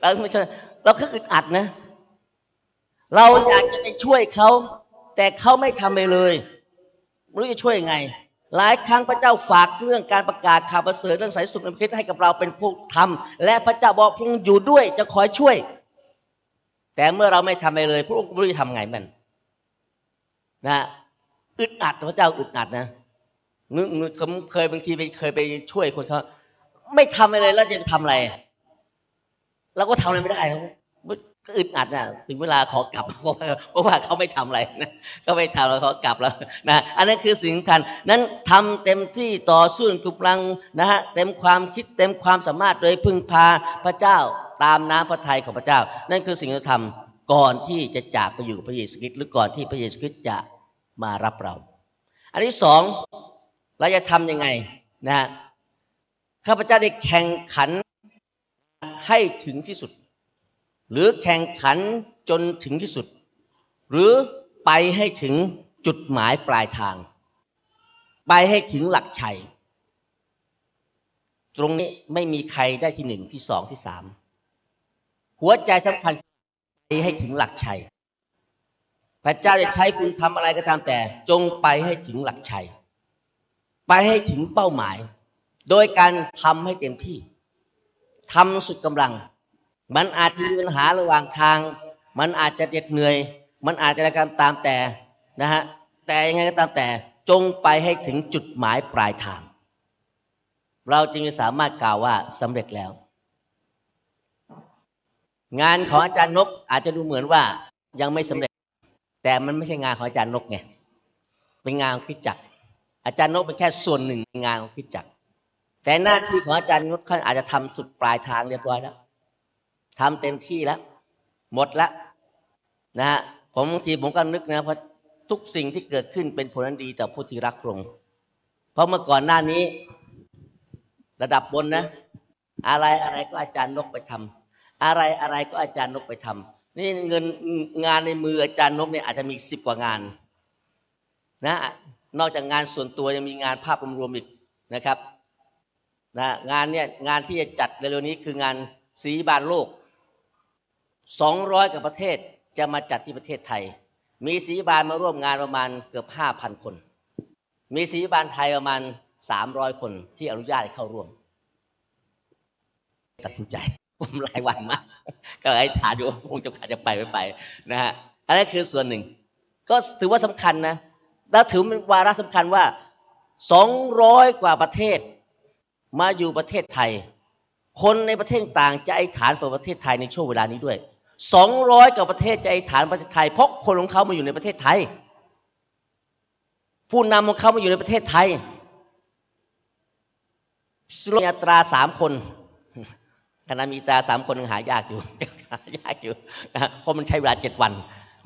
เราไม่ช่วยเราก็อึดอัดนะ เราอยากจะไปช่วยเขาแต่เขาไม่ทำไรเลยไม่รู้จะช่วยยังไง หลายครั้งพระเจ้าฝากเรื่องการประกาศข่าวประเสริฐเรื่องสายสุขในพิษให้กับเราเป็นผู้ทำและพระเจ้าบอกพระองค์อยู่ด้วยจะคอยช่วย แต่เมื่อเราไม่ทำไรเลย พระองค์ไม่รู้จะทำไงมัน นะอึดอัดพระเจ้าอึดอัดนะนึกเคยบางทีไปเคยไปช่วยคนเขา ไม่ทำอะไรแล้วจะทำอะไรเราก็ทำอะไรไม่ได้ก็อึดอัดนะถึงเวลาขอกลับเพราะว่าเพราะว่าเขาไม่ทำอะไรนะก็ไม่ทำแล้วขอกลับแล้วนะอันนั้นคือสิ่งสำคัญนั้นทำเต็มที่ต่อสู้กำลังนะฮะเต็มความคิดเต็มความสามารถโดยพึ่งพาพระเจ้าตามน้ำพระทัยของพระเจ้า นั่นคือสิ่งที่ทำก่อนที่จะจากไปอยู่พระเยซูคริสต์หรือก่อนที่พระเยซูคริสต์จะมารับเรา อันที่สองเราจะทำยังไงนะ ข้าพเจ้าได้แข่งขันให้ถึงที่สุด หรือแข่งขันจนถึงที่สุด หรือไปให้ถึงจุดหมายปลายทาง ไปให้ถึงหลักชัย ตรงนี้ไม่มีใครได้ที่หนึ่งที่สองที่สามหัวใจสำคัญไปให้ถึงหลักชัยพระเจ้าจะใช้คุณทำอะไรก็ตามแต่ จงไปให้ถึงหลักชัย ไปให้ถึงเป้าหมาย โดยการทำให้เต็มที่ทำสุดกำลัง มันอาจจะมีปัญหาระหว่างทาง มันอาจจะเจ็ดเหนื่อย มันอาจจะอะไรก็ตามแต่นะฮะแต่ยังไงก็ตามแต่จงไปให้ถึงจุดหมายปลายทาง เราจึงจะสามารถกล่าวว่าสำเร็จแล้ว งานของอาจารย์นกอาจจะดูเหมือนว่ายังไม่สำเร็จ แต่มันไม่ใช่งานของอาจารย์นกไงเป็นงานคิดจักรอาจารย์นกเป็นแค่ส่วนหนึ่งในงานของคิดจักร แต่หน้าที่ของอาจารย์นกท่านอาจจะทำสุดปลายทางเรียบร้อยแล้วทำเต็มที่แล้ว หมดแล้วนะฮะผมบางทีผมก็นึกนะเพราะทุกสิ่งที่เกิดขึ้นเป็นผลดีต่อผู้ที่รักพระองค์เพราะเมื่อก่อนหน้านี้ ระดับบนนะ อะไรอะไรก็อาจารย์นกไปทำอะไรอะไรก็อาจารย์นกไปทำนี่เงินงานในมืออาจารย์นกเนี่ยอาจจะมีสิบกว่างาน นะ นอกจากงานส่วนตัวยังมีงานภาพรวมอีกนะครับ นะงานเนี่ยงานที่จะจัดในเร็วนี้คืองานสีบานโลกสองร้อยกับประเทศจะมาจัดที่ประเทศไทย มีสีบานมาร่วมงานประมาณเกือบห้าพันคน มีสีบานไทยประมาณสามร้อยคนที่อนุญาตให้เข้าร่วม ตัดสินใจผมหลายวันมากก็ไอ้ถามอยู่คงจะจะไปไม่ไปนะฮะอันนี้คือส่วนหนึ่ง ก็ถือว่าสำคัญนะ แล้วถือเป็นวาระสำคัญว่าสองร้อยกว่าประเทศ มาอยู่ประเทศไทย คนในประเทศต่างจะไอฐานเปิดประเทศไทยในช่วงเวลานี้ด้วยสองร้อยกว่าประเทศจะไอฐานประเทศไทยเพราะคนของเขามาอยู่ในประเทศไทย ผู้นำของเขามาอยู่ในประเทศไทยสุรยตราสามคนขณะมีตาสามคนหายากอยู่หายากอยู่นะเพราะมันใช้เวลาเจ็ดวัน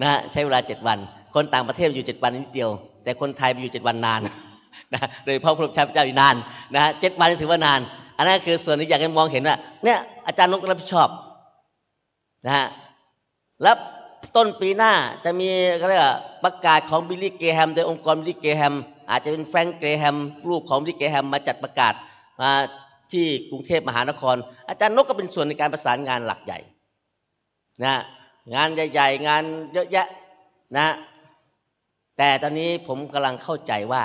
นะใช้เวลาเจ็ดวัน คนต่างประเทศอยู่เจ็ดวันนิดเดียว แต่คนไทยอยู่เจ็ดวันนาน นะโดยพระพุทธเจ้าอยู่นานนะเจ็ดวันถือว่านาน อันนั้นคือส่วนที่อยากให้มองเห็นว่าเนี่ยอาจารย์นกรับผิดชอบนะฮะแล้วต้นปีหน้าจะมีเขาเรียกว่าประกาศของบิลลี่เกแฮมโดยองค์กรบิลลี่เกแฮมอาจจะเป็นแฟรงก์เกแฮมลูกของบิลลี่เกแฮมมาจัดประกาศมาที่กรุงเทพมหานคร อาจารย์นกก็เป็นส่วนในการประสานงานหลักใหญ่นะงานใหญ่ๆ งานเยอะแยะนะ แต่ตอนนี้ผมกำลังเข้าใจว่า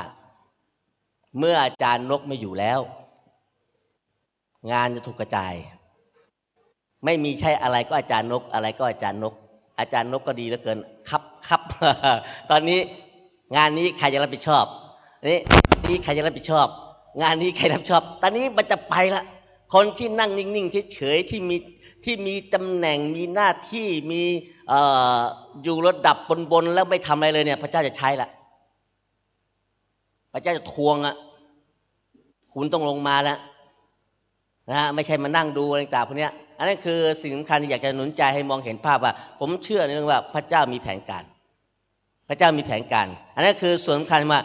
เมื่ออาจารย์นกไม่อยู่แล้ว งานจะถูกกระจาย ไม่มีใช่อะไรก็อาจารย์นก อะไรก็อาจารย์นก อาจารย์นกก็ดีเหลือเกิน ครับครับตอนนี้งานนี้ใครจะรับผิดชอบนี่นี่ใครจะรับผิดชอบ งานนี้ใครรับผิดชอบ ตอนนี้มันจะไปละคนที่นั่งนิ่งๆเฉยๆที่มีที่มีตำแหน่งมีหน้าที่มีออยู่ระดับบนๆแล้วไม่ทำอะไรเลยเนี่ย พระเจ้าจะใช้ละ พระเจ้าจะทวงอะคุณต้องลงมาแล้วนะฮะไม่ใช่มานั่งดูอะไรต่างพวกนี้อันนั้นคือสิ่งสำคัญที่อยากจะหนุนใจให้มองเห็นภาพว่า ผมเชื่อในเรื่องว่าพระเจ้ามีแผนการ พระเจ้ามีแผนการ อันนั้นคือส่วนสำคัญว่า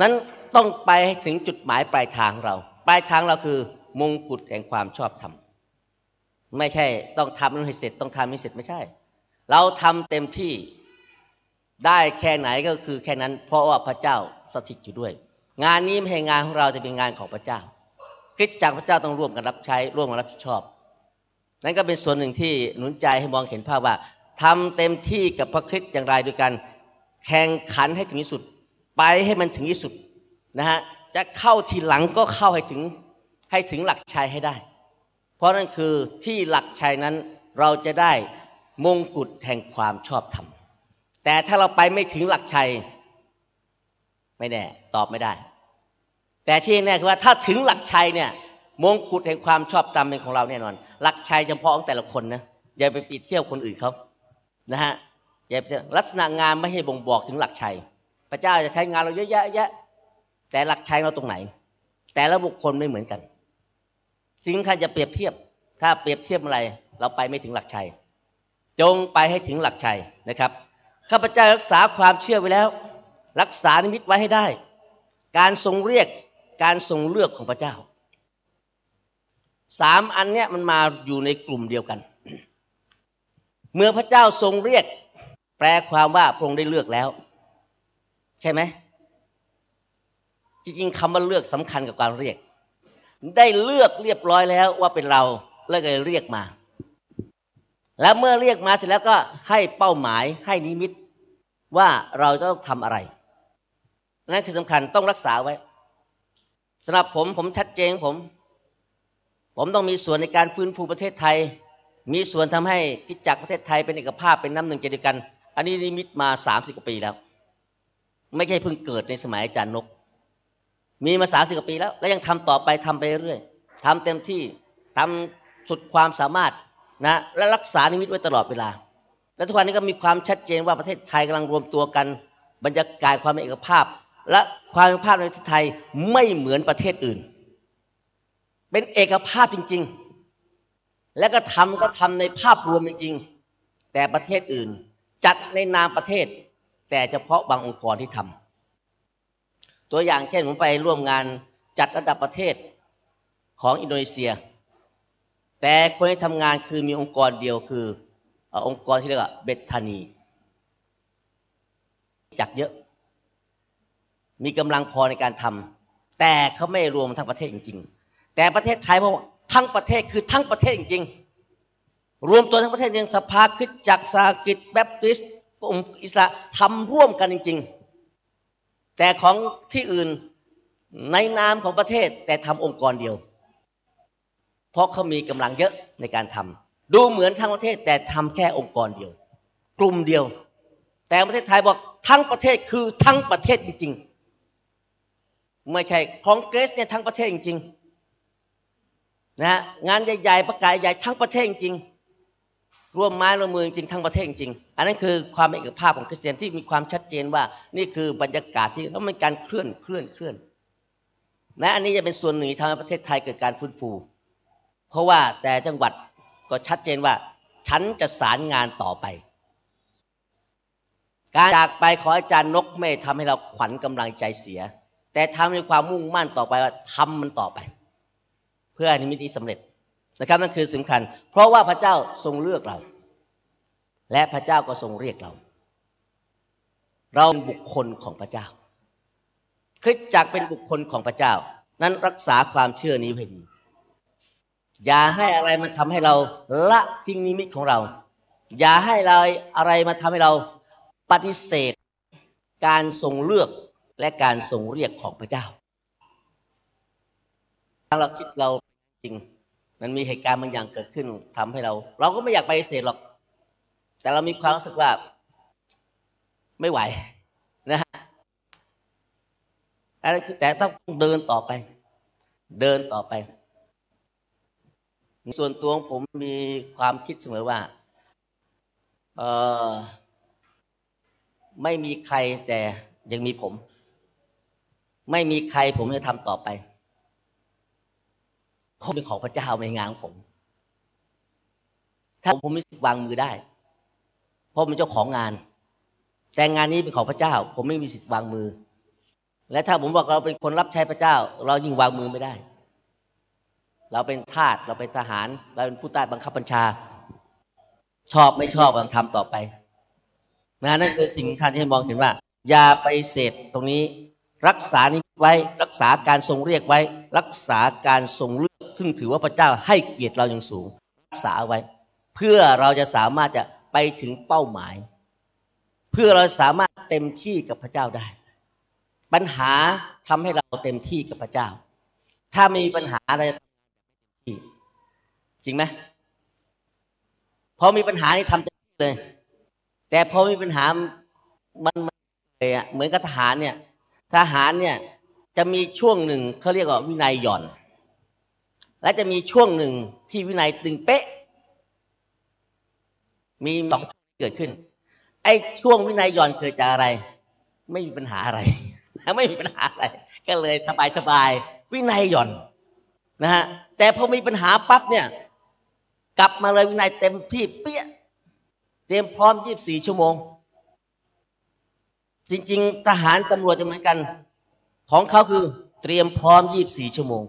นั้นต้องไปให้ถึงจุดหมายปลายทางเรา ปลายทางเราคือมงกุฎแห่งความชอบธรรมไม่ใช่ต้องทำให้เสร็จต้องทำให้เสร็จไม่ใช่ เราทำเต็มที่ได้แค่ไหนก็คือแค่นั้น เพราะว่าพระเจ้าสถิตอยู่ด้วย งานนี้ไม่ใช่งานของเราจะเป็นงานของพระเจ้าคิดจากพระเจ้าต้องร่วมกันรับใช้ร่วมกันรับผิดชอบ นั่นก็เป็นส่วนหนึ่งที่หนุนใจให้มองเห็นภาพว่าทำเต็มที่กับพระคริสต์อย่างไรโดยการแข่งขันให้ถึงที่สุด ไปให้มันถึงที่สุดนะฮะจะเข้าทีหลังก็เข้าให้ถึงให้ถึงหลักชัยให้ได้ เพราะนั่นคือที่หลักชัยนั้นเราจะได้มงกุฎแห่งความชอบธรรมแต่ถ้าเราไปไม่ถึงหลักชัย ไม่แน่ตอบไม่ได้ แต่ที่แน่คือว่าถ้าถึงหลักชัยเนี่ย มงกุฎแห่งความชอบธรรมเป็นของเราแน่นอน หลักชัยเฉพาะของแต่ละคนนะอย่าไปปิดเที่ยวคนอื่นเขานะฮะอย่าไปลักษณะงานไม่ให้บ่งบอกถึงหลักชัย พระเจ้าจะใช้งานเราเยอะแยะแต่หลักชัยเราตรงไหน แต่ละบุคคลไม่เหมือนกันสิ่งที่จะเปรียบเทียบ ถ้าเปรียบเทียบอะไร เราไปไม่ถึงหลักชัย จงไปให้ถึงหลักชัยนะครับข้าพเจ้ารักษาความเชื่อไว้แล้ว รักษานิมิตไว้ให้ได้ การทรงเรียกการทรงเลือกของพระเจ้าสามอันเนี้ยมันมาอยู่ในกลุ่มเดียวกัน เมื่อพระเจ้าทรงเรียก แปลความว่าพระองค์ได้เลือกแล้ว ใช่ไหมจริงๆคำว่าเลือกสำคัญกับการเรียก ได้เลือกเรียบร้อยแล้วว่าเป็นเราแล้วก็เรียกมา แล้วเมื่อเรียกมาเสร็จแล้วก็ให้เป้าหมายให้นิมิตว่าเราจะต้องทำอะไร นั่นคือสำคัญต้องรักษาไว้สำหรับผมผมชัดเจนผม ผมต้องมีส่วนในการฟื้นฟูประเทศไทย มีส่วนทำให้พิจักประเทศไทยเป็นเอกภาพเป็นน้ำหนึ่งใจเดียวกัน อันนี้นิมิตมาสามสิบกว่าปีแล้ว ไม่ใช่เพิ่งเกิดในสมัยอาจารย์นก มีมาสามสิบกว่าปีแล้ว และยังทำต่อไปทำไปเรื่อยทำเต็มที่ทำสุดความสามารถนะและรักษานิมิตไว้ตลอดเวลา และทุกวันนี้ก็มีความชัดเจนว่าประเทศไทยกำลังรวมตัวกัน บรรยากาศความเป็นเอกภาพ และความเป็นภาพในประเทศไทยไม่เหมือนประเทศอื่น เป็นเอกภาพจริง ๆ และก็ทำก็ทำในภาพรวมจริงๆ แต่ประเทศอื่น จัดในนามประเทศ แต่เฉพาะบางองค์กรที่ทำตัวอย่างเช่นผมไปร่วมงานจัดระดับประเทศของอินโดนีเซีย แต่คนที่ทำงานคือมีองค์กรเดียวคือ องค์กรที่เรียกว่าเบตานี จักเยอะ มีกำลังพอในการทำแต่เขาไม่รวมทั้งประเทศจริง ๆ แต่ประเทศไทยเพราะทั้งประเทศคือทั้งประเทศจริงๆรวมตัวทั้งประเทศยังสภาคิดจักสากิจแบปติสต์องค์อิสระทำร่วมกันจริง ๆ แต่ของที่อื่นในนามของประเทศแต่ทำองค์กรเดียว เพราะเขามีกำลังเยอะในการทำดูเหมือนทั้งประเทศแต่ทำแค่องค์กรเดียว กลุ่มเดียว แต่ประเทศไทยบอกทั้งประเทศคือทั้งประเทศจริง ๆ ไม่ใช่คองเกรสเนี่ยทั้งประเทศจริงๆนะงานใหญ่ๆประกาศใหญ่ทั้งประเทศจริงร่วมไม้ร่วมมือจริงทั้งประเทศจริงอันนั้นคือความเอกภาพของคริสเตียนที่มีความชัดเจนว่า นี่คือบรรยากาศที่ต้องเป็นการเคลื่อนเคลื่อนเคลื่อนและอันนี้จะเป็นส่วนหนึ่งที่ทำให้ประเทศไทยเกิดการฟื้นฟู เพราะว่าแต่จังหวัดก็ชัดเจนว่า ฉันจะสารงานต่อไป การจากไปขออาจารย์นกไม่ทำให้เราขวัญกำลังใจเสีย แต่ทำในความมุ่งมั่นต่อไปว่าทำมันต่อไป เพื่อให้นิมิตนี้สำเร็จนะครับนั่นคือสำคัญ เพราะว่าพระเจ้าทรงเลือกเรา และพระเจ้าก็ทรงเรียกเรา เราเป็นบุคคลของพระเจ้าคริสจักเป็นบุคคลของพระเจ้า นั้นรักษาความเชื่อนี้ให้ดี อย่าให้อะไรมาทำให้เราละทิ้งนิมิตของเรา อย่าให้เรอะไรมาทำให้เราปฏิเสธ การทรงเลือก และการทรงเรียกของพระเจ้าถ้าเราคิดเราจริง มันมีเหตุการณ์บางอย่างเกิดขึ้นทำให้เรา เราก็ไม่อยากไปเสดหรอก แต่เรามีความรู้สึกว่า ไม่ไหวนะฮะแต่ต้องเดินต่อไป เดินต่อไป ส่วนตัวผมมีความคิดเสมอว่าเออไม่มีใครแต่ยังมีผม ไม่มีใครผมจะทำต่อไปผมเป็นของพระเจ้าในงานของผม ถ้าผมมีสิทธิวางมือได้ เพราะเป็นเจ้าของงาน แต่งานนี้เป็นของพระเจ้า ผมไม่มีสิทธิ์วางมือ และถ้าผมบอกเราเป็นคนรับใช้พระเจ้า เรายิ่งวางมือไม่ได้ เราเป็นทาสเราเป็นทหาร เราเป็นผู้ใต้บังคับบัญชา ชอบไม่ชอบเราทำต่อไปนะนั่นคือสิ่งที่ท่านที่มองเห็นว่า อย่าไปเสดตรงนี้ รักษานี้ไว้รักษาการทรงเรียกไว้ รักษาการทรงเลือก ซึ่งถือว่าพระเจ้าให้เกียรติเราอย่างสูง รักษาไว้ เพื่อเราจะสามารถจะไปถึงเป้าหมาย เพื่อเราสามารถเต็มที่กับพระเจ้าได้ ปัญหาทำให้เราเต็มที่กับพระเจ้า ถ้ามีปัญหาอะไรจริงไหมพอมีปัญหานี่ทำเต็มที่เลย แต่พอมีปัญหามันเลยอะเหมือนกับทหารเนี่ย ทหารเนี่ยจะมีช่วงหนึ่งเขาเรียกว่าวินัยหย่อน และจะมีช่วงหนึ่งที่วินัยตึงเป๊ะ มีสองเกิดขึ้น ไอ้ช่วงวินัยหย่อนเกิดจากอะไร ไม่มีปัญหาอะไร ไม่มีปัญหาอะไร ก็เลยสบายสบายวินัยหย่อนนะฮะแต่พอมีปัญหาปั๊บเนี่ย กลับมาเลยวินัยเต็มที่เปี้ยเตรียมพร้อมยี่บสี่ชั่วโมง จริง ๆ ทหารตำรวจจะเหมือนกัน ของเขาคือเตรียมพร้อมยี่บสี่ชั่วโมง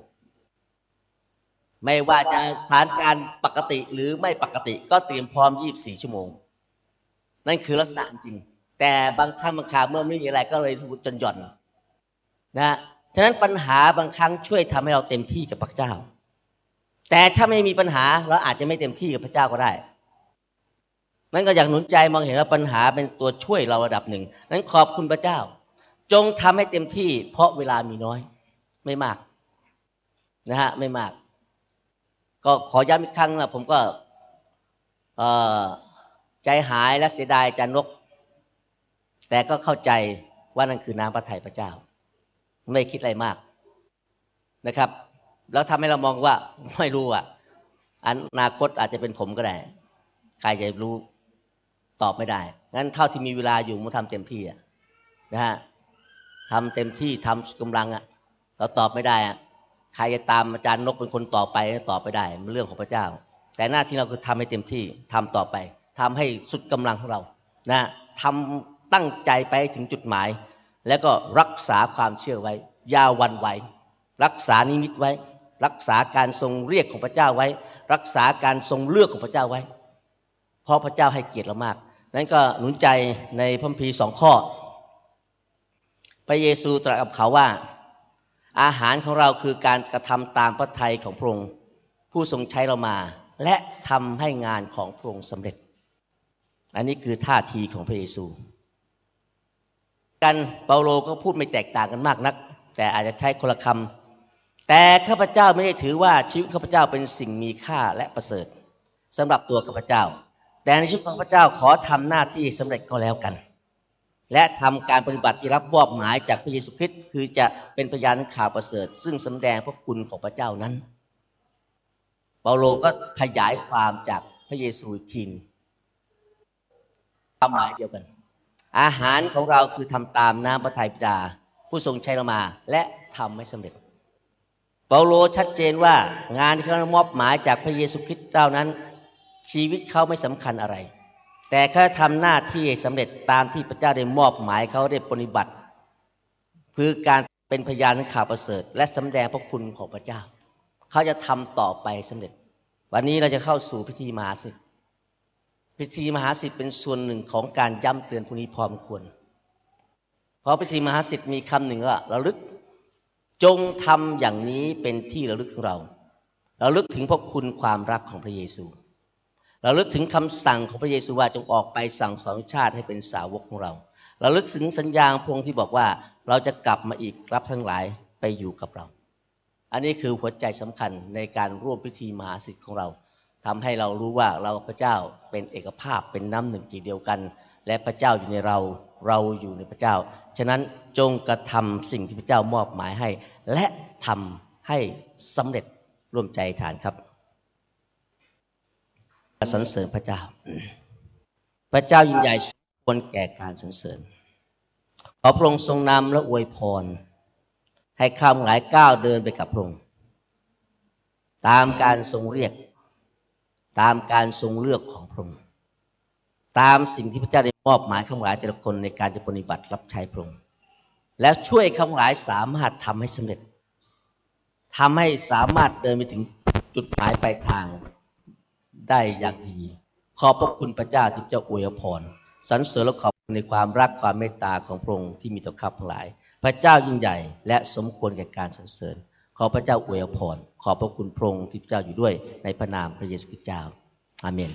ไม่ว่าจะสถานการณ์ปกติหรือไม่ปกติ ก็เตรียมพร้อมยี่บสี่ชั่วโมง นั่นคือลักษณะจริง แต่บางครั้งบางคราวเมื่อไม่มีอะไรก็เลยถูกจนหย่อนนะฉะนั้นปัญหาบางครั้งช่วยทำให้เราเต็มที่กับพระเจ้า แต่ถ้าไม่มีปัญหาเราอาจจะไม่เต็มที่กับพระเจ้าก็ได้ นั่นก็อยากหนุนใจมองเห็นว่าปัญหาเป็นตัวช่วยเราระดับหนึ่ง นั้นขอบคุณพระเจ้า จงทำให้เต็มที่ เพราะเวลามีน้อย ไม่มากนะฮะไม่มาก ก็ขอย้ำอีกครั้งนะผมก็ใจหายและเสียดายจานก แต่ก็เข้าใจว่านั่นคือน้ำพระทัยพระเจ้า ไม่คิดอะไรมากนะครับ แล้วทำให้เรามองว่าไม่รู้อะอนาคตอาจจะเป็นผมก็ได้ ใครจะรู้ ตอบไม่ได้ งั้นเท่าที่มีเวลาอยู่มันทำเต็มที่อะนะฮะทำเต็มที่ทำกำลังอะเราตอบไม่ได้อะใครจะตามอาจารย์นกเป็นคนต่อไปตอบไม่ได้มันเรื่องของพระเจ้า แต่หน้าที่เราคือทำให้เต็มที่ทำต่อไปทำให้สุดกำลังของเรา นะทำตั้งใจไปถึงจุดหมาย แล้วก็รักษาความเชื่อไว้ยาวันไหว รักษานิมิตไว้ รักษาการทรงเรียกของพระเจ้าไว้ รักษาการทรงเลือกของพระเจ้าไว้ เพราะพระเจ้าให้เกียรติเรามาก นั้นก็หนุนใจในพระพีสองข้อ พระเยซูตรัสกับเขาว่า อาหารของเราคือการกระทำตามพระทัยของพระองค์ผู้ทรงใช้เรามา และทำให้งานของพระองค์สำเร็จ อันนี้คือท่าทีของพระเยซู กันเปาโลก็พูดไม่แตกต่างกันมากนัก แต่อาจจะใช้คนละคำแต่ข้าพเจ้าไม่ได้ถือว่าชีวิตข้าพเจ้าเป็นสิ่งมีค่าและประเสริฐสำหรับตัวข้าพเจ้า แต่ในชีวิตของพระเจ้าขอทำหน้าที่สำเร็จก็แล้วกัน และทำการปฏิบัติที่รับมอบหมายจากพระเยซูคริสต์คือจะเป็นพยานข่าวประเสริฐ ซึ่งสำแดงพระคุณของพระเจ้านั้น เปาโลก็ขยายความจากพระเยซูทินความหมายเดียวกัน อาหารของเราคือทำตามน้ำพระทัยปิดา ผู้ทรงใช้เรามาและทำให้สำเร็จเปาโลชัดเจนว่างานที่เขามอบหมายจากพระเยซูคริสต์เจ้านั้น ชีวิตเขาไม่สำคัญอะไร แต่เขาทำหน้าที่สำเร็จตามที่พระเจ้าได้มอบหมายเขาได้ปฏิบัติคือการเป็นพยานข่าวประเสริฐ และสำแดงพระคุณของพระเจ้า เขาจะทำต่อไปสำเร็จ วันนี้เราจะเข้าสู่พิธีมหาสิทธิพิธีมหาสิทธิเป็นส่วนหนึ่งของการย้ำเตือนพวกนี้พร้อมควร เพราะพิธีมหาสิทธิมีคำหนึ่งว่าระลึกจงทำอย่างนี้เป็นที่ระลึกของเรา เราลึกถึงพระคุณความรักของพระเยซู เราลึกถึงคำสั่งของพระเยซูว่าจงออกไปสั่งสอนชาติให้เป็นสาวกของเรา เราลึกถึงสัญญาพงที่บอกว่าเราจะกลับมาอีกรับทั้งหลายไปอยู่กับเรา อันนี้คือหัวใจสำคัญในการร่วมพิธีมหาสิทธิ์ของเราทำให้เรารู้ว่าเราพระเจ้าเป็นเอกภาพเป็นน้ำหนึ่งใจเดียวกัน และพระเจ้าอยู่ในเราเราอยู่ในพระเจ้า ฉะนั้นจงกระทำสิ่งที่พระเจ้ามอบหมายให้ และทำให้สำเร็จร่วมใจฐานครับ สรรเสริญพระเจ้า พระเจ้ายิ่งใหญ่ควรแก่การสรรเสริญ ขอพระองค์ทรงนำและอวยพร ให้ข้ามหลายก้าวเดินไปกับพระองค์ ตามการทรงเรียก ตามการทรงเลือกของพระองค์ ตามสิ่งที่พระเจ้าได้มอบหมายข้ามหลายแต่ละคนในการจะปฏิบัติรับใช้พระองค์ แล้วช่วยข้ามหลายสามารถทำให้สำเร็จทำให้สามารถเดินไปถึงจุดหมายปลายทาง ได้อย่างดี ขอบพระคุณพระเจ้าที่เจ้าอวยพรสรรเสริญและขอบคุณในความรักความเมตตาของพระองค์ที่มีต่อข้าพงหลาย พระเจ้ายิ่งใหญ่ และสมควรแก่การสรรเสริญ ขอพระเจ้าอวยพรขอบพระคุณพระองค์ที่พระเจ้าอยู่ด้วยในพระนามพระเยซูคริสต์เจ้าอาเมน